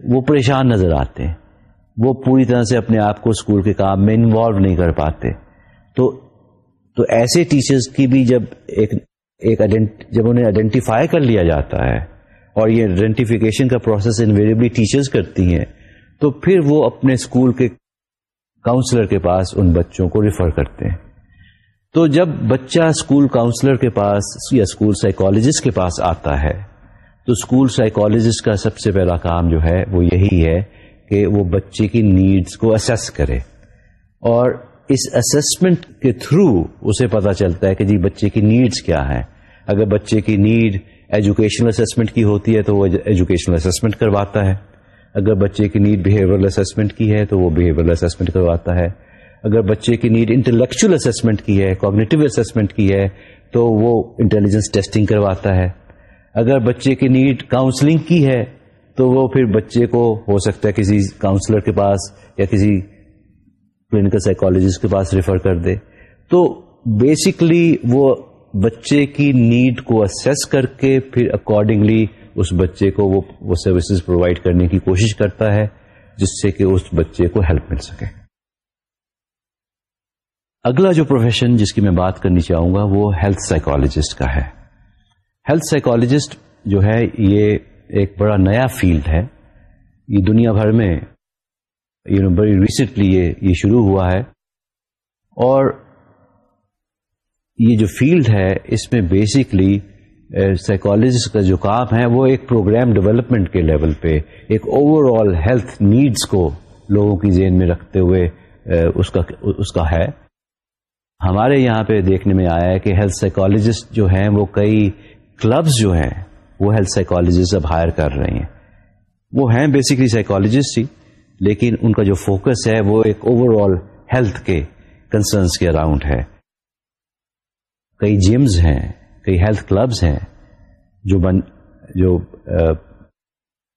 وہ پریشان نظر آتے ہیں۔ وہ پوری طرح سے اپنے آپ کو اسکول کے کام میں انوالو نہیں کر پاتے۔ تو تو ایسے ٹیچرز کی بھی جب ایک ایک جب انہیں آئیڈینٹیفائی کر لیا جاتا ہے اور یہ آئیڈینٹیفیکیشن کا پروسیس انویریبلی ٹیچرز کرتی ہیں، تو پھر وہ اپنے اسکول کے کاؤنسلر کے پاس ان بچوں کو ریفر کرتے ہیں۔ تو جب بچہ اسکول کاؤنسلر کے پاس یا اسکول سائیکولوجسٹ کے پاس آتا ہے تو اسکول سائیکولوجسٹ کا سب سے پہلا کام جو ہے وہ یہی ہے کہ وہ بچے کی نیڈس کو اسیس کرے۔ اور اس اسسمنٹ کے تھرو اسے پتا چلتا ہے کہ جی بچے کی نیڈس کیا ہے اگر بچے کی نیڈ ایجوکیشنل اسسمنٹ کی ہوتی ہے تو وہ ایجوکیشنل اسسمنٹ کرواتا ہے۔ اگر بچے کی نیڈ بہیویئر اسسمنٹ کی ہے تو وہ بہیویئر اسسمنٹ کرواتا ہے۔ اگر بچے کی نیڈ انٹلیکچل اسسمنٹ کی ہے کوگنیٹو اسسمنٹ کی ہے تو وہ انٹیلیجنس ٹیسٹنگ کرواتا ہے۔ اگر بچے کی نیڈ کاؤنسلنگ کی ہے، تو وہ پھر بچے کو ہو سکتا ہے کسی کاؤنسلر کے پاس یا کسی کلینکل سائیکالوجسٹ کے پاس ریفر کر دے۔ تو بیسکلی وہ بچے کی نیڈ کو اسیس کر کے پھر اکارڈنگلی اس بچے کو وہ وہ سروسز پرووائڈ کرنے کی کوشش کرتا ہے، جس سے کہ اس بچے کو ہیلپ مل سکے۔ اگلا جو پروفیشن جس کی میں بات کرنی چاہوں گا، وہ ہیلتھ سائیکالوجسٹ کا ہے۔ ہیلتھ سائیکالوجسٹ جو ہے، یہ ایک بڑا نیا فیلڈ ہے۔ یہ دنیا بھر میں یو نو بڑی ریسنٹلی یہ یہ شروع ہوا ہے۔ اور یہ جو فیلڈ ہے، اس میں بیسکلی سائیکالوجسٹ کا جو کام ہے، وہ ایک پروگرام ڈیولپمنٹ کے لیول پہ، ایک اوور آل ہیلتھ نیڈس کو لوگوں کی ذہن میں رکھتے ہوئے اس کا اس کا ہے۔ ہمارے یہاں پہ دیکھنے میں آیا ہے کہ ہیلتھ سائیکالوجسٹ جو ہیں، وہ کئی کلبز جو ہیں، وہ ہیلتھ سائیکالوجسٹ اب ہائر کر رہے ہیں۔ وہ ہیں بیسکلی سائیکالوجسٹ ہی، لیکن ان کا جو فوکس ہے، وہ ایک اوور آل ہیلتھ کے کنسرنس کے اراؤنڈ ہے۔ کئی جمز ہیں، کئی ہیلتھ کلبز ہیں، جو بن، جو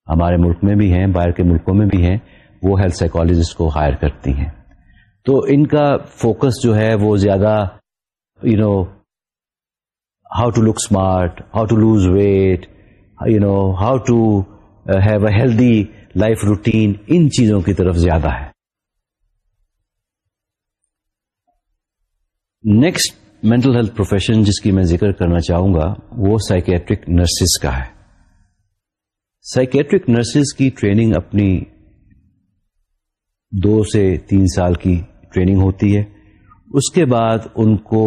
ہمارے ملک میں بھی ہیں، باہر کے ملکوں میں بھی ہیں، وہ ہیلتھ سائیکالوجسٹ کو ہائر کرتی ہیں۔ تو ان کا فوکس جو ہے، وہ زیادہ you know how to look smart how to lose weight you know how to have a healthy life routine ان چیزوں کی طرف زیادہ ہے۔ نیکسٹ مینٹل ہیلتھ پروفیشن جس کی میں ذکر کرنا چاہوں گا، وہ سائکیٹرک نرسز کا ہے۔ سائکیٹرک نرسز کی ٹریننگ اپنی دو سے تین سال کی ٹریننگ ہوتی ہے۔ اس کے بعد ان کو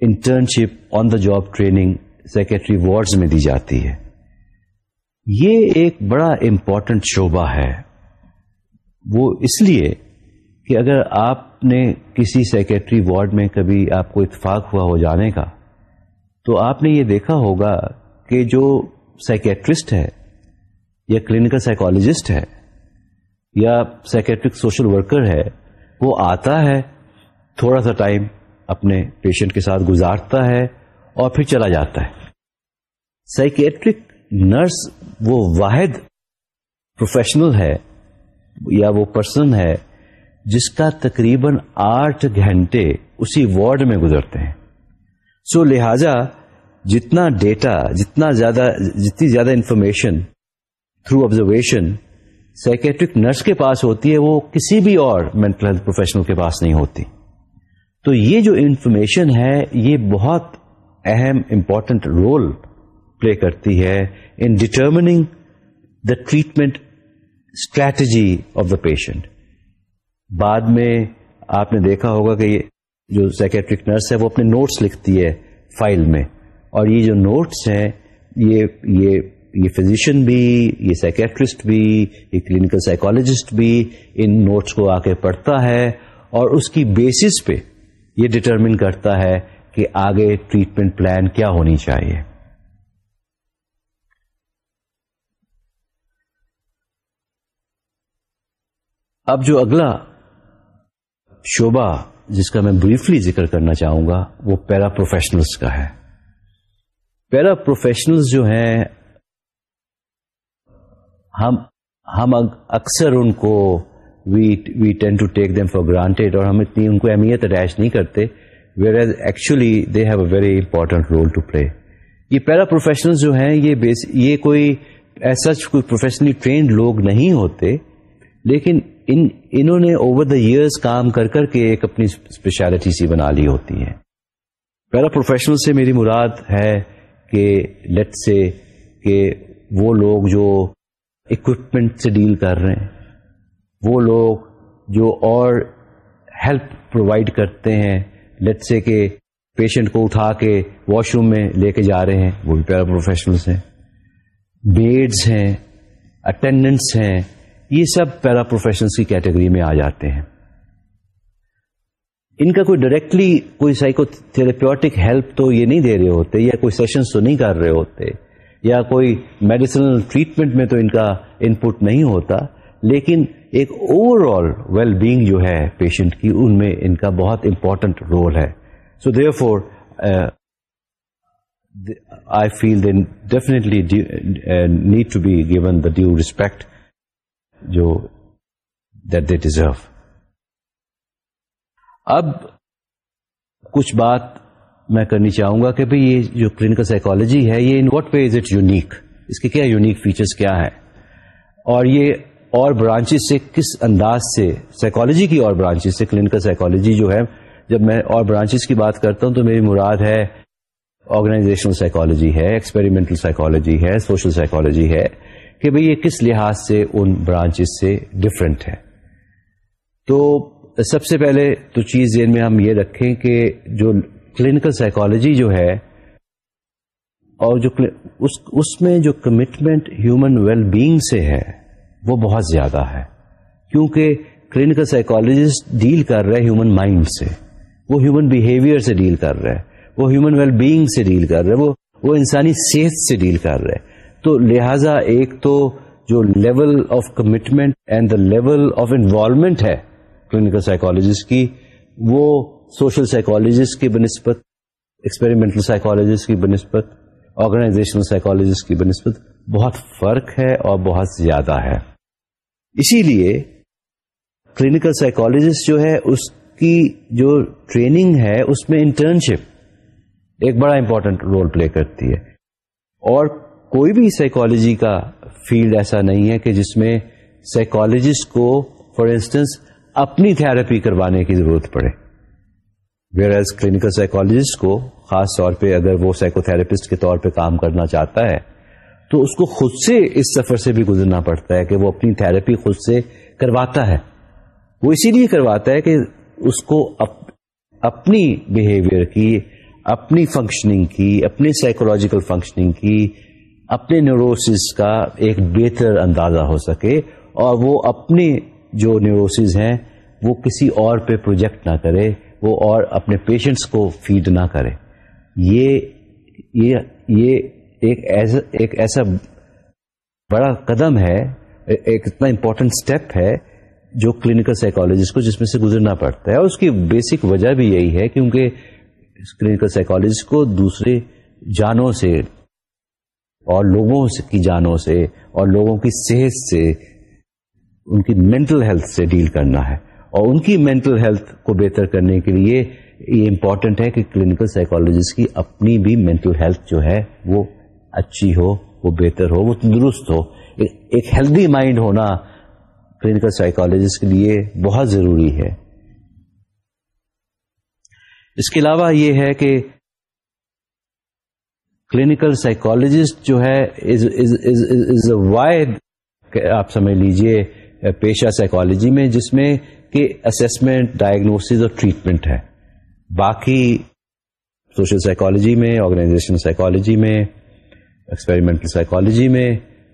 internship on the job training psychiatry wards میں دی جاتی ہے۔ یہ ایک بڑا امپورٹنٹ شعبہ ہے۔ وہ اس لیے کہ اگر آپ نے کسی سیکرٹری وارڈ میں کبھی آپ کو اتفاق ہوا ہو جانے کا، تو آپ نے یہ دیکھا ہوگا کہ جو سائکیٹرسٹ ہے یا کلینکل سائیکالوجسٹ ہے یا سائکیٹرک سوشل ورکر ہے، وہ آتا ہے تھوڑا سا ٹائم اپنے پیشنٹ کے ساتھ گزارتا ہے اور پھر چلا جاتا ہے۔ سائکیٹرک نرس وہ واحد پروفیشنل ہے یا وہ پرسن ہے جس کا تقریباً آٹھ گھنٹے اسی وارڈ میں گزرتے ہیں۔ سو لہذا جتنا ڈیٹا، جتنا زیادہ، جتنی زیادہ information through observation psychiatric nurse کے پاس ہوتی ہے وہ کسی بھی اور مینٹل ہیلتھ پروفیشنل کے پاس نہیں ہوتی۔ تو یہ جو انفارمیشن ہے، یہ بہت اہم امپورٹنٹ رول پلے کرتی ہے in determining the treatment strategy of the patient بعد میں آپ نے دیکھا ہوگا کہ یہ جو سیکٹرک نرس ہے وہ اپنے نوٹس لکھتی ہے فائل میں. اور یہ جو نوٹس ہیں، یہ یہ یہ فزیشین بھی، یہ سائکیٹرسٹ بھی، یہ کلینکل سائیکولوجسٹ بھی ان نوٹس کو آ کے پڑھتا ہے اور اس کی بیسس پہ یہ ڈٹرمن کرتا ہے کہ آگے ٹریٹمنٹ پلان کیا ہونی چاہیے۔ اب جو اگلا شعبہ جس کا میں بریفلی ذکر کرنا چاہوں گا، وہ پیرا پروفیشنلز کا ہے۔ پیرا پروفیشنلز جو ہیں، ہم ہم اکثر ان کو we we tend to take them for granted اور ہم اتنی ان کو اہمیت اٹیچ نہیں کرتے where as actually they have a very important role to play یہ پیرا پروفیشنل جو ہیں، یہ بیس یہ کوئی ایسا کوئی پروفیشنلی ٹرینڈ لوگ نہیں ہوتے، لیکن ان، انہوں نے اوور دا ایئرس کام کر کر کے ایک اپنی اسپیشلٹی سی بنا لی ہوتی ہے پیرا پروفیشنل سے میری مراد ہے کہ لیٹ سے کہ وہ لوگ جو اکوپمنٹ سے ڈیل کر رہے ہیں۔ وہ لوگ جو اور ہیلپ پرووائڈ کرتے ہیں. لیٹ سے کہ پیشنٹ کو اٹھا کے واش روم میں لے کے جا رہے ہیں. وہ بھی پیرا پروفیشنلس ہیں. بیڈز ہیں. اٹینڈنٹس ہیں. یہ سب پیرا پروفیشنلس کی کیٹیگری میں آ جاتے ہیں. ان کا کوئی ڈائریکٹلی کوئی سائیکو تھراپیوٹک ہیلپ تو یہ نہیں دے رہے ہوتے یا کوئی سیشن تو نہیں کر رہے ہوتے یا کوئی میڈیسنل ٹریٹمنٹ میں تو ان کا ان پٹ نہیں ہوتا. لیکن ایک اوور آل ویل بینگ جو ہے پیشنٹ کی، ان میں ان کا بہت امپورٹنٹ رول ہے۔ So therefore I feel then definitely need to be given the due respect جو دیٹ دے ڈیزرو اب کچھ بات میں کرنی چاہوں گا کہ بھائی یہ جو کلینکل سائیکالوجی ہے، یہ ان واٹ پہ از اٹ یونیک اس کے کیا یونیک فیچرز کیا ہے اور یہ اور برانچز سے کس انداز سے سائیکالوجی کی اور برانچز سے کلینکل سائیکالوجی جو ہے، جب میں اور برانچز کی بات کرتا ہوں تو میری مراد ہے آرگنائزیشنل سائیکالوجی ہے ایکسپیریمنٹل سائیکالوجی ہے سوشل سائیکالوجی ہے کہ بھئی یہ کس لحاظ سے ان برانچز سے ڈفرینٹ ہے۔ تو سب سے پہلے تو چیز ذہن میں ہم یہ رکھیں کہ جو کلینکل سائیکالوجی جو ہے اور جو اس اس میں جو کمٹمنٹ ہیومن ویل بینگ سے ہے وہ بہت زیادہ ہے، کیونکہ کلینکل سائیکالوجسٹ ڈیل کر رہے ہیومن مائنڈ سے۔ وہ ہیومن بہیویئر سے ڈیل کر رہے، وہ ہیومن ویل بینگ سے ڈیل کر رہے، وہ وہ انسانی صحت سے ڈیل کر رہے۔ تو لہذا ایک تو جو level of commitment and the level of involvement ہے کلینکل سائیکالوجسٹ کی، وہ سوشل سائیکالوجسٹ کی بنسبت ایکسپیریمنٹل سائیکالوجسٹ کی بنسبت آرگنائزیشنل سائیکالوجسٹ کی بنسبت بہت فرق ہے اور بہت زیادہ ہے۔ اسی لیے کلینکل سائیکالوجسٹ جو ہے، اس کی جو ٹریننگ ہے، اس میں انٹرنشپ ایک بڑا امپورٹنٹ رول پلے کرتی ہے۔ اور کوئی بھی سائیکالوجی کا فیلڈ ایسا نہیں ہے کہ جس میں سائیکالوجسٹ کو فار انسٹنس اپنی تھراپی کروانے کی ضرورت پڑے۔ ویئر ایز کلینکل سائیکالوجسٹ کو خاص طور پہ اگر وہ سائیکو تھراپسٹ کے طور پہ کام کرنا چاہتا ہے تو اس کو خود سے اس سفر سے بھی گزرنا پڑتا ہے کہ وہ اپنی تھراپی خود سے کرواتا ہے۔ وہ اسی لیے کرواتا ہے کہ اس کو اپنی بہیویئر کی، اپنی فنکشننگ کی، اپنی سائیکولوجیکل فنکشننگ کی، اپنے نیوروسز کا ایک بہتر اندازہ ہو سکے اور وہ اپنے جو نیوروسز ہیں، وہ کسی اور پہ پروجیکٹ نہ کرے، وہ اور اپنے پیشنٹس کو فیڈ نہ کرے۔ یہ یہ یہ ایک ایسا ایک ایسا بڑا قدم ہے ایک اتنا امپورٹنٹ اسٹیپ ہے جو کلینکل سائیکالوجسٹ کو جس میں سے گزرنا پڑتا ہے۔ اور اس کی بیسک وجہ بھی یہی ہے کیونکہ کلینکل سائیکالوجسٹ کو دوسرے جانوں سے اور لوگوں کی جانوں سے اور لوگوں کی صحت سے، ان کی مینٹل ہیلتھ سے ڈیل کرنا ہے۔ اور ان کی مینٹل ہیلتھ کو بہتر کرنے کے لیے یہ امپورٹنٹ ہے کہ کلینکل سائیکالوجسٹ کی اپنی بھی مینٹل ہیلتھ جو ہے وہ اچھی ہو، وہ بہتر ہو، وہ تندرست ہو۔ ایک ہیلدی مائنڈ ہونا کلینکل سائیکالوجسٹ کے لیے بہت ضروری ہے۔ اس کے علاوہ یہ ہے کہ کلینکل سائیکالوجسٹ جو ہے وائڈ آپ سمجھ لیجیے پیشہ سائیکالوجی میں، جس میں کہ اسسمنٹ ڈائگنوس اور ٹریٹمنٹ ہے۔ باقی سوشل سائیکالوجی میں آرگنائزیشن سائیکالوجی میں ایکسپیریمنٹل سائیکالوجی میں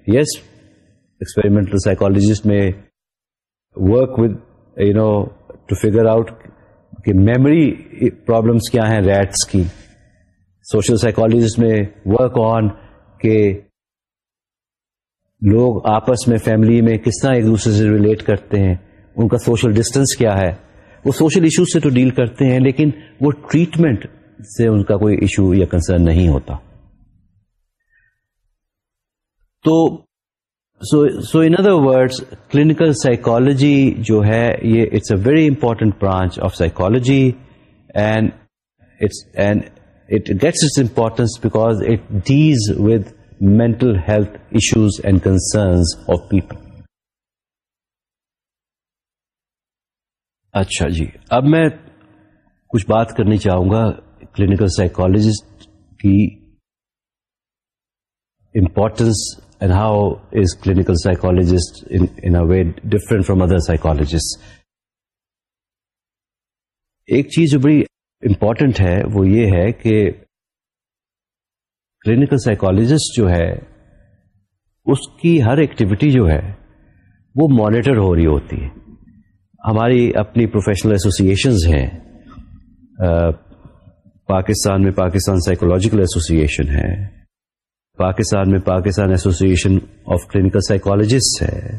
یس ایکسپیریمنٹل سائیکالوجسٹ میں work with you know to figure out کہ میموری پرابلمس کیا ہیں ریٹس کی. سوشل سائیکالوجسٹ میں ورک آن کہ لوگ آپس میں فیملی میں کس طرح ایک دوسرے سے ریلیٹ کرتے ہیں، ان کا سوشل ڈسٹینس کیا ہے؟ وہ سوشل ایشو سے تو ڈیل کرتے ہیں، لیکن وہ ٹریٹمنٹ سے ان کا کوئی ایشو یا کنسرن نہیں ہوتا۔ تو so in other words clinical psychology جو ہے، یہ it's a very important branch of psychology and and it gets its importance because it deals with mental health issues and concerns of people اچھا جی اب میں کچھ بات کرنی چاہوں گا کلینکل سائیکالوجسٹ کی importance and how is clinical psychologist in way different from other psychologist ایک چیز جو بڑی امپورٹنٹ ہے وہ یہ ہے کہ کلینکل سائیکالوجسٹ جو ہے اس کی ہر ایکٹیویٹی جو ہے وہ مانیٹر ہو رہی ہوتی ہے ہماری اپنی پروفیشنل ایسوسیشنز ہیں پاکستان میں پاکستان سائیکولوجیکل ایسوسیشن ہے پاکستان میں Pakistan association of clinical psychologist ہے۔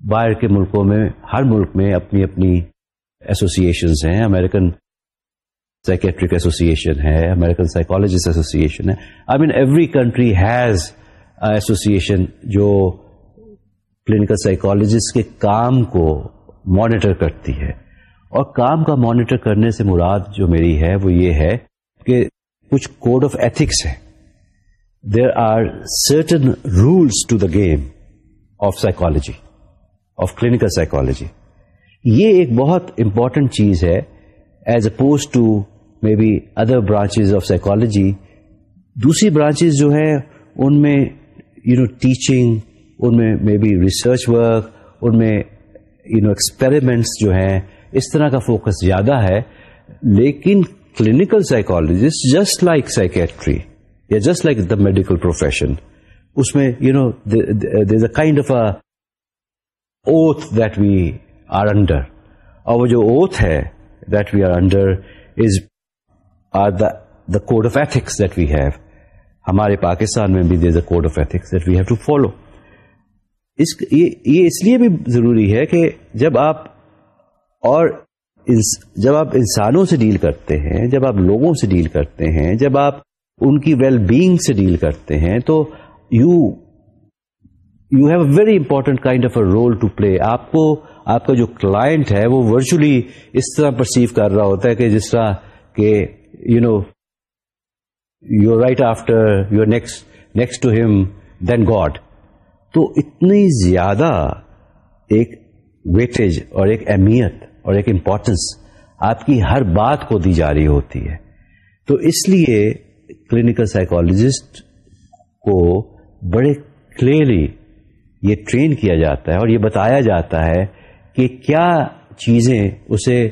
باہر کے ملکوں میں، ہر ملک میں اپنی اپنی ایسوسیشنز ہیں۔ امریکن سائکیٹرک ایسوسیشن ہے امریکن سائیکالوجسٹ ایسوسیشن ہے۔ I mean every country has association جو کلینکل سائیکالوجسٹ کے کام کو مانیٹر کرتی ہے۔ اور کام کا مانیٹر کرنے سے مراد جو میری ہے وہ یہ ہے کہ کچھ کوڈ آف ایتھکس ہے۔ There are certain rules to the game of psychology of clinical psychology یہ ایک بہت امپورٹنٹ چیز ہے as opposed to maybe other branches of psychology دوسری برانچز جو ہے ان میں یو نو ٹیچنگ ان میں مے بی ریسرچ ورک ان میں یو نو ایکسپیریمنٹس جو ہیں، اس طرح کا فوکس زیادہ ہے. لیکن clinical psychologist just like psychiatry یا just like the medical profession اس میں you know there a kind of oath that we are under اور وہ جو اوتھ ہے that we are under is are the the code of ethics that we have ہمارے پاکستان میں بھی there is a code of ethics that we have to follow اس، یہ اس لیے بھی ضروری ہے کہ جب آپ اور جب آپ انسانوں سے ڈیل کرتے ہیں، جب آپ لوگوں سے ڈیل کرتے ہیں، جب آپ ان کی ویل بینگ سے ڈیل کرتے ہیں، تو you you have a very important kind of a role to play آپ کو، آپ کا جو کلائنٹ ہے، وہ ورچولی اس طرح پرسیو کر رہا ہوتا ہے کہ جس طرح کہ you know you right after your next next to ہم دین گاڈ تو اتنی زیادہ ایک ویٹیج اور ایک اہمیت اور ایک امپورٹنس آپ کی ہر بات کو دی جا رہی ہوتی ہے. تو اس لیے کلینکل سائیکالوجسٹ کو بڑے کلیئرلی یہ ٹرین کیا جاتا ہے اور یہ بتایا جاتا ہے کہ کیا چیزیں اسے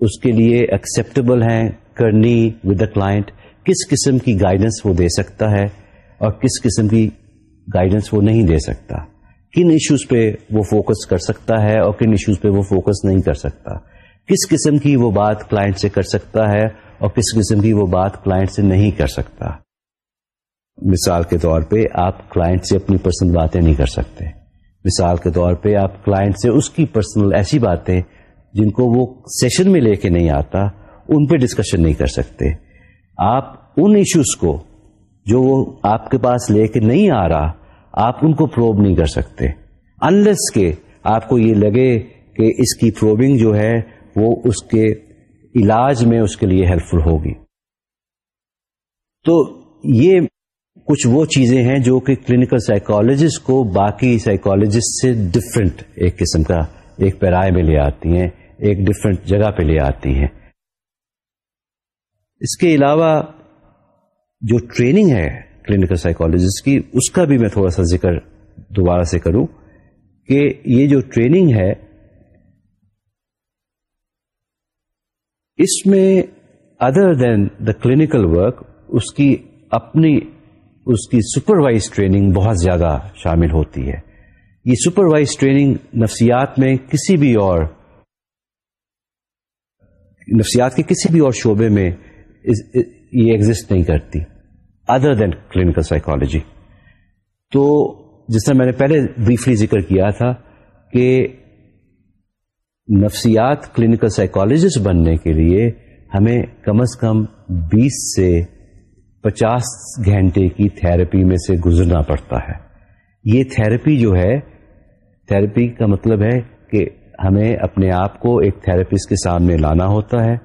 اس کے لیے ایکسیپٹیبل ہیں، کرنی ود دا کلائنٹ کس قسم کی گائیڈنس وہ دے سکتا ہے اور کس قسم کی گائیڈنس وہ نہیں دے سکتا۔ کن ایشوز پہ وہ فوکس کر سکتا ہے اور کن ایشوز پہ وہ فوکس نہیں کر سکتا۔ کس قسم کی وہ بات کلائنٹ سے کر سکتا ہے اور کس قسم کی وہ بات کلائنٹ سے نہیں کر سکتا۔ مثال کے طور پہ آپ کلائنٹ سے اپنی پرسنل باتیں نہیں کر سکتے۔ مثال کے طور پہ آپ کلائنٹ سے اس کی پرسنل ایسی باتیں جن کو وہ سیشن میں لے کے نہیں آتا، ان پہ ڈسکشن نہیں کر سکتے۔ آپ ان ایشوز کو جو وہ آپ کے پاس لے کے نہیں آ رہا، آپ ان کو پروب نہیں کر سکتے۔ انلیس کے آپ کو یہ لگے کہ اس کی پروبنگ جو ہے وہ اس کے علاج میں اس کے لیے ہیلپ فل ہوگی۔ تو یہ کچھ وہ چیزیں ہیں جو کہ کلینکل سائیکالوجسٹ کو باقی سائیکالوجسٹ سے ڈفرینٹ ایک قسم کا ایک پیرائے میں لے آتی ہیں، ایک ڈفرینٹ جگہ پہ لے آتی ہیں۔ اس کے علاوہ جو ٹریننگ ہے کلینکل سائیکالوجسٹ کی، اس کا بھی میں تھوڑا سا ذکر دوبارہ سے کروں کہ یہ جو ٹریننگ ہے اس میں other than the clinical work اس کی اپنی، اس کی سپروائز ٹریننگ بہت زیادہ شامل ہوتی ہے۔ یہ سپروائز ٹریننگ نفسیات میں کسی بھی اور، نفسیات کے کسی بھی اور شعبے میں یہ ایگزٹ نہیں کرتی ادر دین کلینکل سائیکالوجی تو جس طرح میں نے پہلے بریفلی ذکر کیا تھا کہ نفسیات کلینکل سائیکالوجسٹ بننے کے لیے ہمیں کم از کم بیس سے پچاس گھنٹے کی تھراپی میں سے گزرنا پڑتا ہے۔ یہ تھراپی جو ہے تھراپی کا مطلب ہے کہ ہمیں اپنے آپ کو ایک تھراپسٹ کے سامنے لانا ہوتا ہے،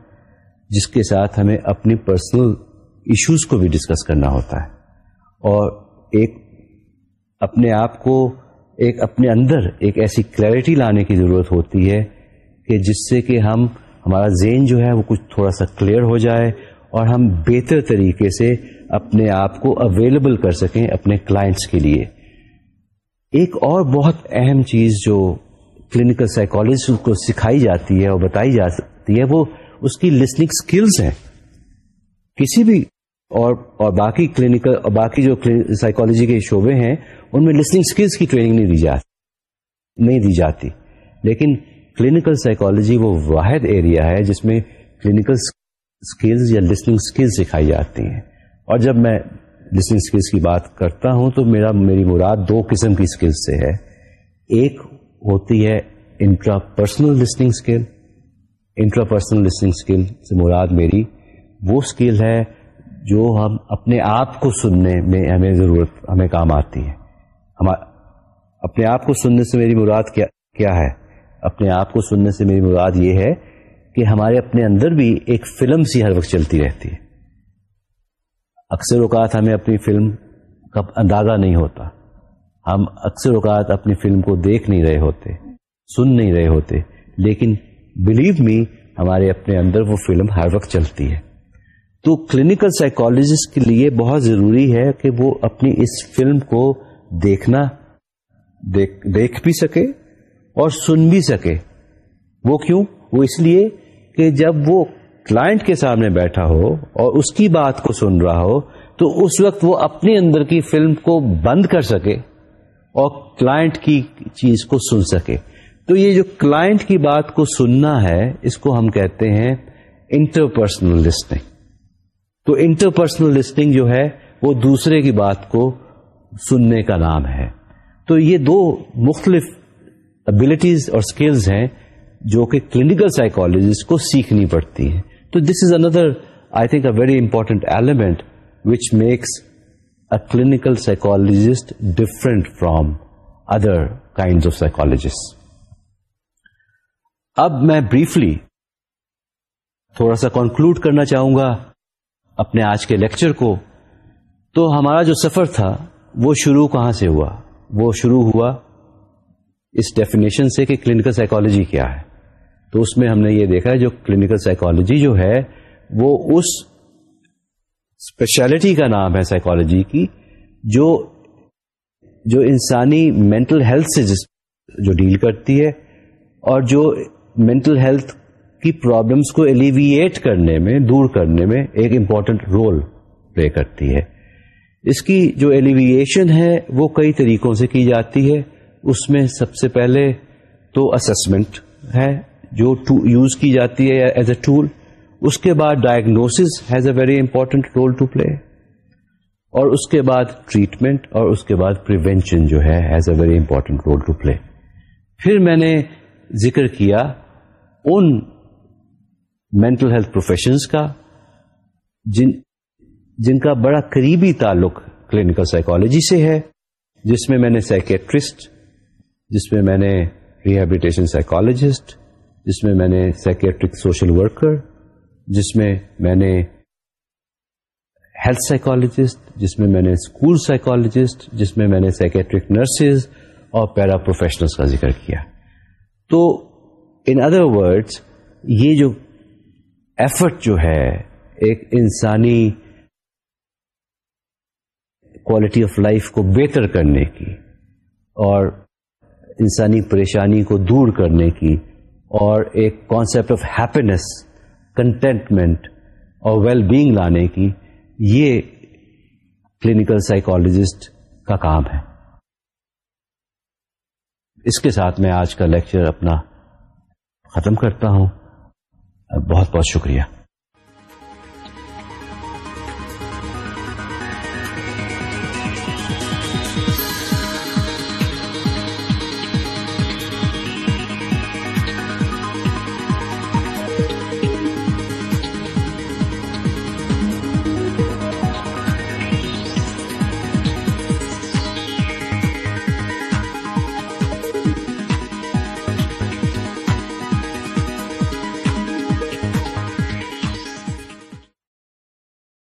جس کے ساتھ ہمیں اپنی پرسنل ایشوز کو بھی ڈسکس کرنا ہوتا ہے۔ اور ایک اپنے آپ کو، ایک اپنے اندر ایک ایسی کلیئرٹی لانے کی ضرورت ہوتی ہے کہ جس سے کہ ہم ہمارا زین جو ہے وہ کچھ تھوڑا سا کلیئر ہو جائے اور ہم بہتر طریقے سے اپنے آپ کو اویلیبل کر سکیں اپنے کلائنٹس کے لیے۔ ایک اور بہت اہم چیز جو کلینکل سائیکالوجسٹ کو سکھائی جاتی ہے اور بتائی جاتی ہے وہ اس کی لسننگ اسکلس ہیں۔ کسی بھی اور اور باقی کلینکل اور باقی جو سائیکالوجی کے شعبے ہیں، ان میں لسننگ اسکلس کی ٹریننگ نہیں دی جاتی، نہیں دی جاتی۔ لیکن کلینکل سائیکالوجی وہ واحد ایریا ہے جس میں کلینکل اسکلز یا لسننگ اسکلز سکھائی جاتی ہیں۔ اور جب میں لسننگ اسکلز کی بات کرتا ہوں تو میرا، میری مراد دو قسم کی اسکلز سے ہے۔ ایک ہوتی ہے intrapersonal listening skill intrapersonal listening skill سے مراد میری وہ اسکل ہے جو ہم اپنے آپ کو سننے میں ہمیں ضرورت، ہمیں کام آتی ہے۔ ہم اپنے آپ کو سننے سے میری مراد کیا ہے؟ اپنے آپ کو سننے سے میری مراد یہ ہے کہ ہمارے اپنے اندر بھی ایک فلم سی ہر وقت چلتی رہتی ہے۔ اکثر اوقات ہمیں اپنی فلم کا اندازہ نہیں ہوتا۔ ہم اکثر اوقات اپنی فلم کو دیکھ نہیں رہے ہوتے، سن نہیں رہے ہوتے، لیکن بلیو می ہمارے اپنے اندر وہ فلم ہر وقت چلتی ہے۔ تو کلینکل سائیکالوجسٹ کے لیے بہت ضروری ہے کہ وہ اپنی اس فلم کو دیکھنا دیکھ بھی سکے اور سن بھی سکے۔ وہ کیوں؟ وہ اس لیے کہ جب وہ کلائنٹ کے سامنے بیٹھا ہو اور اس کی بات کو سن رہا ہو، تو اس وقت وہ اپنے اندر کی فلم کو بند کر سکے اور کلائنٹ کی چیز کو سن سکے۔ تو یہ جو کلائنٹ کی بات کو سننا ہے، اس کو ہم کہتے ہیں انٹرپرسنل لسننگ تو انٹرپرسنل لسننگ جو ہے، وہ دوسرے کی بات کو سننے کا نام ہے۔ تو یہ دو مختلف ابلٹیز اور اسکلز ہیں جو کہ کلینکل سائیکالوجسٹ کو سیکھنی پڑتی ہیں۔ تو this is another I think a very important element which makes a clinical psychologist different from other kind of psychologist اب میں بریفلی تھوڑا سا کنکلوڈ کرنا چاہوں گا اپنے آج کے لیکچر کو۔ تو ہمارا جو سفر تھا وہ شروع کہاں سے ہوا؟ وہ شروع ہوا اس ڈیفینیشن سے کہ کلینکل سائیکالوجی کیا ہے۔ تو اس میں ہم نے یہ دیکھا ہے جو کلینکل سائیکالوجی جو ہے، وہ اس اسپیشلٹی کا نام ہے سائیکالوجی کی، جو جو انسانی مینٹل ہیلتھ سے جس، جو ڈیل کرتی ہے اور جو مینٹل ہیلتھ کی پرابلمس کو ایلیویٹ کرنے میں، دور کرنے میں ایک امپورٹنٹ رول پلے کرتی ہے۔ اس کی جو ایلیویشن ہے، وہ کئی طریقوں سے کی جاتی ہے۔ اس میں سب سے پہلے تو اسسمنٹ ہے جو یوز کی جاتی ہے ایز اے ٹول اس کے بعد diagnosis has a very important role to play اور اس کے بعد ٹریٹمنٹ اور اس کے بعد پریونشن جو ہے has a very important role to play پھر میں نے ذکر کیا ان مینٹل ہیلتھ پروفیشنز کا جن جن کا بڑا قریبی تعلق کلینکل سائیکالوجی سے ہے، جس میں میں نے سائکیٹرسٹ جس میں میں نے ریہیبلیٹیشن سائیکالوجسٹ جس میں میں نے سائکیٹرک سوشل ورکر جس میں میں نے ہیلتھ سائیکالوجسٹ جس میں میں نے اسکول سائیکالوجسٹ جس میں میں نے سائکیٹرک نرسز اور پیرا پروفیشنلس کا ذکر کیا۔ تو ان ادر ورڈس یہ جو ایفرٹ جو ہے، ایک انسانی کوالٹی آف لائف کو بہتر کرنے کی اور انسانی پریشانی کو دور کرنے کی اور ایک کانسیپٹ آف ہیپینس کنٹینٹمنٹ اور ویل بینگ لانے کی یہ کلینکل سائیکالوجسٹ کا کام ہے۔ اس کے ساتھ میں آج کا لیکچر اپنا ختم کرتا ہوں۔ بہت بہت شکریہ۔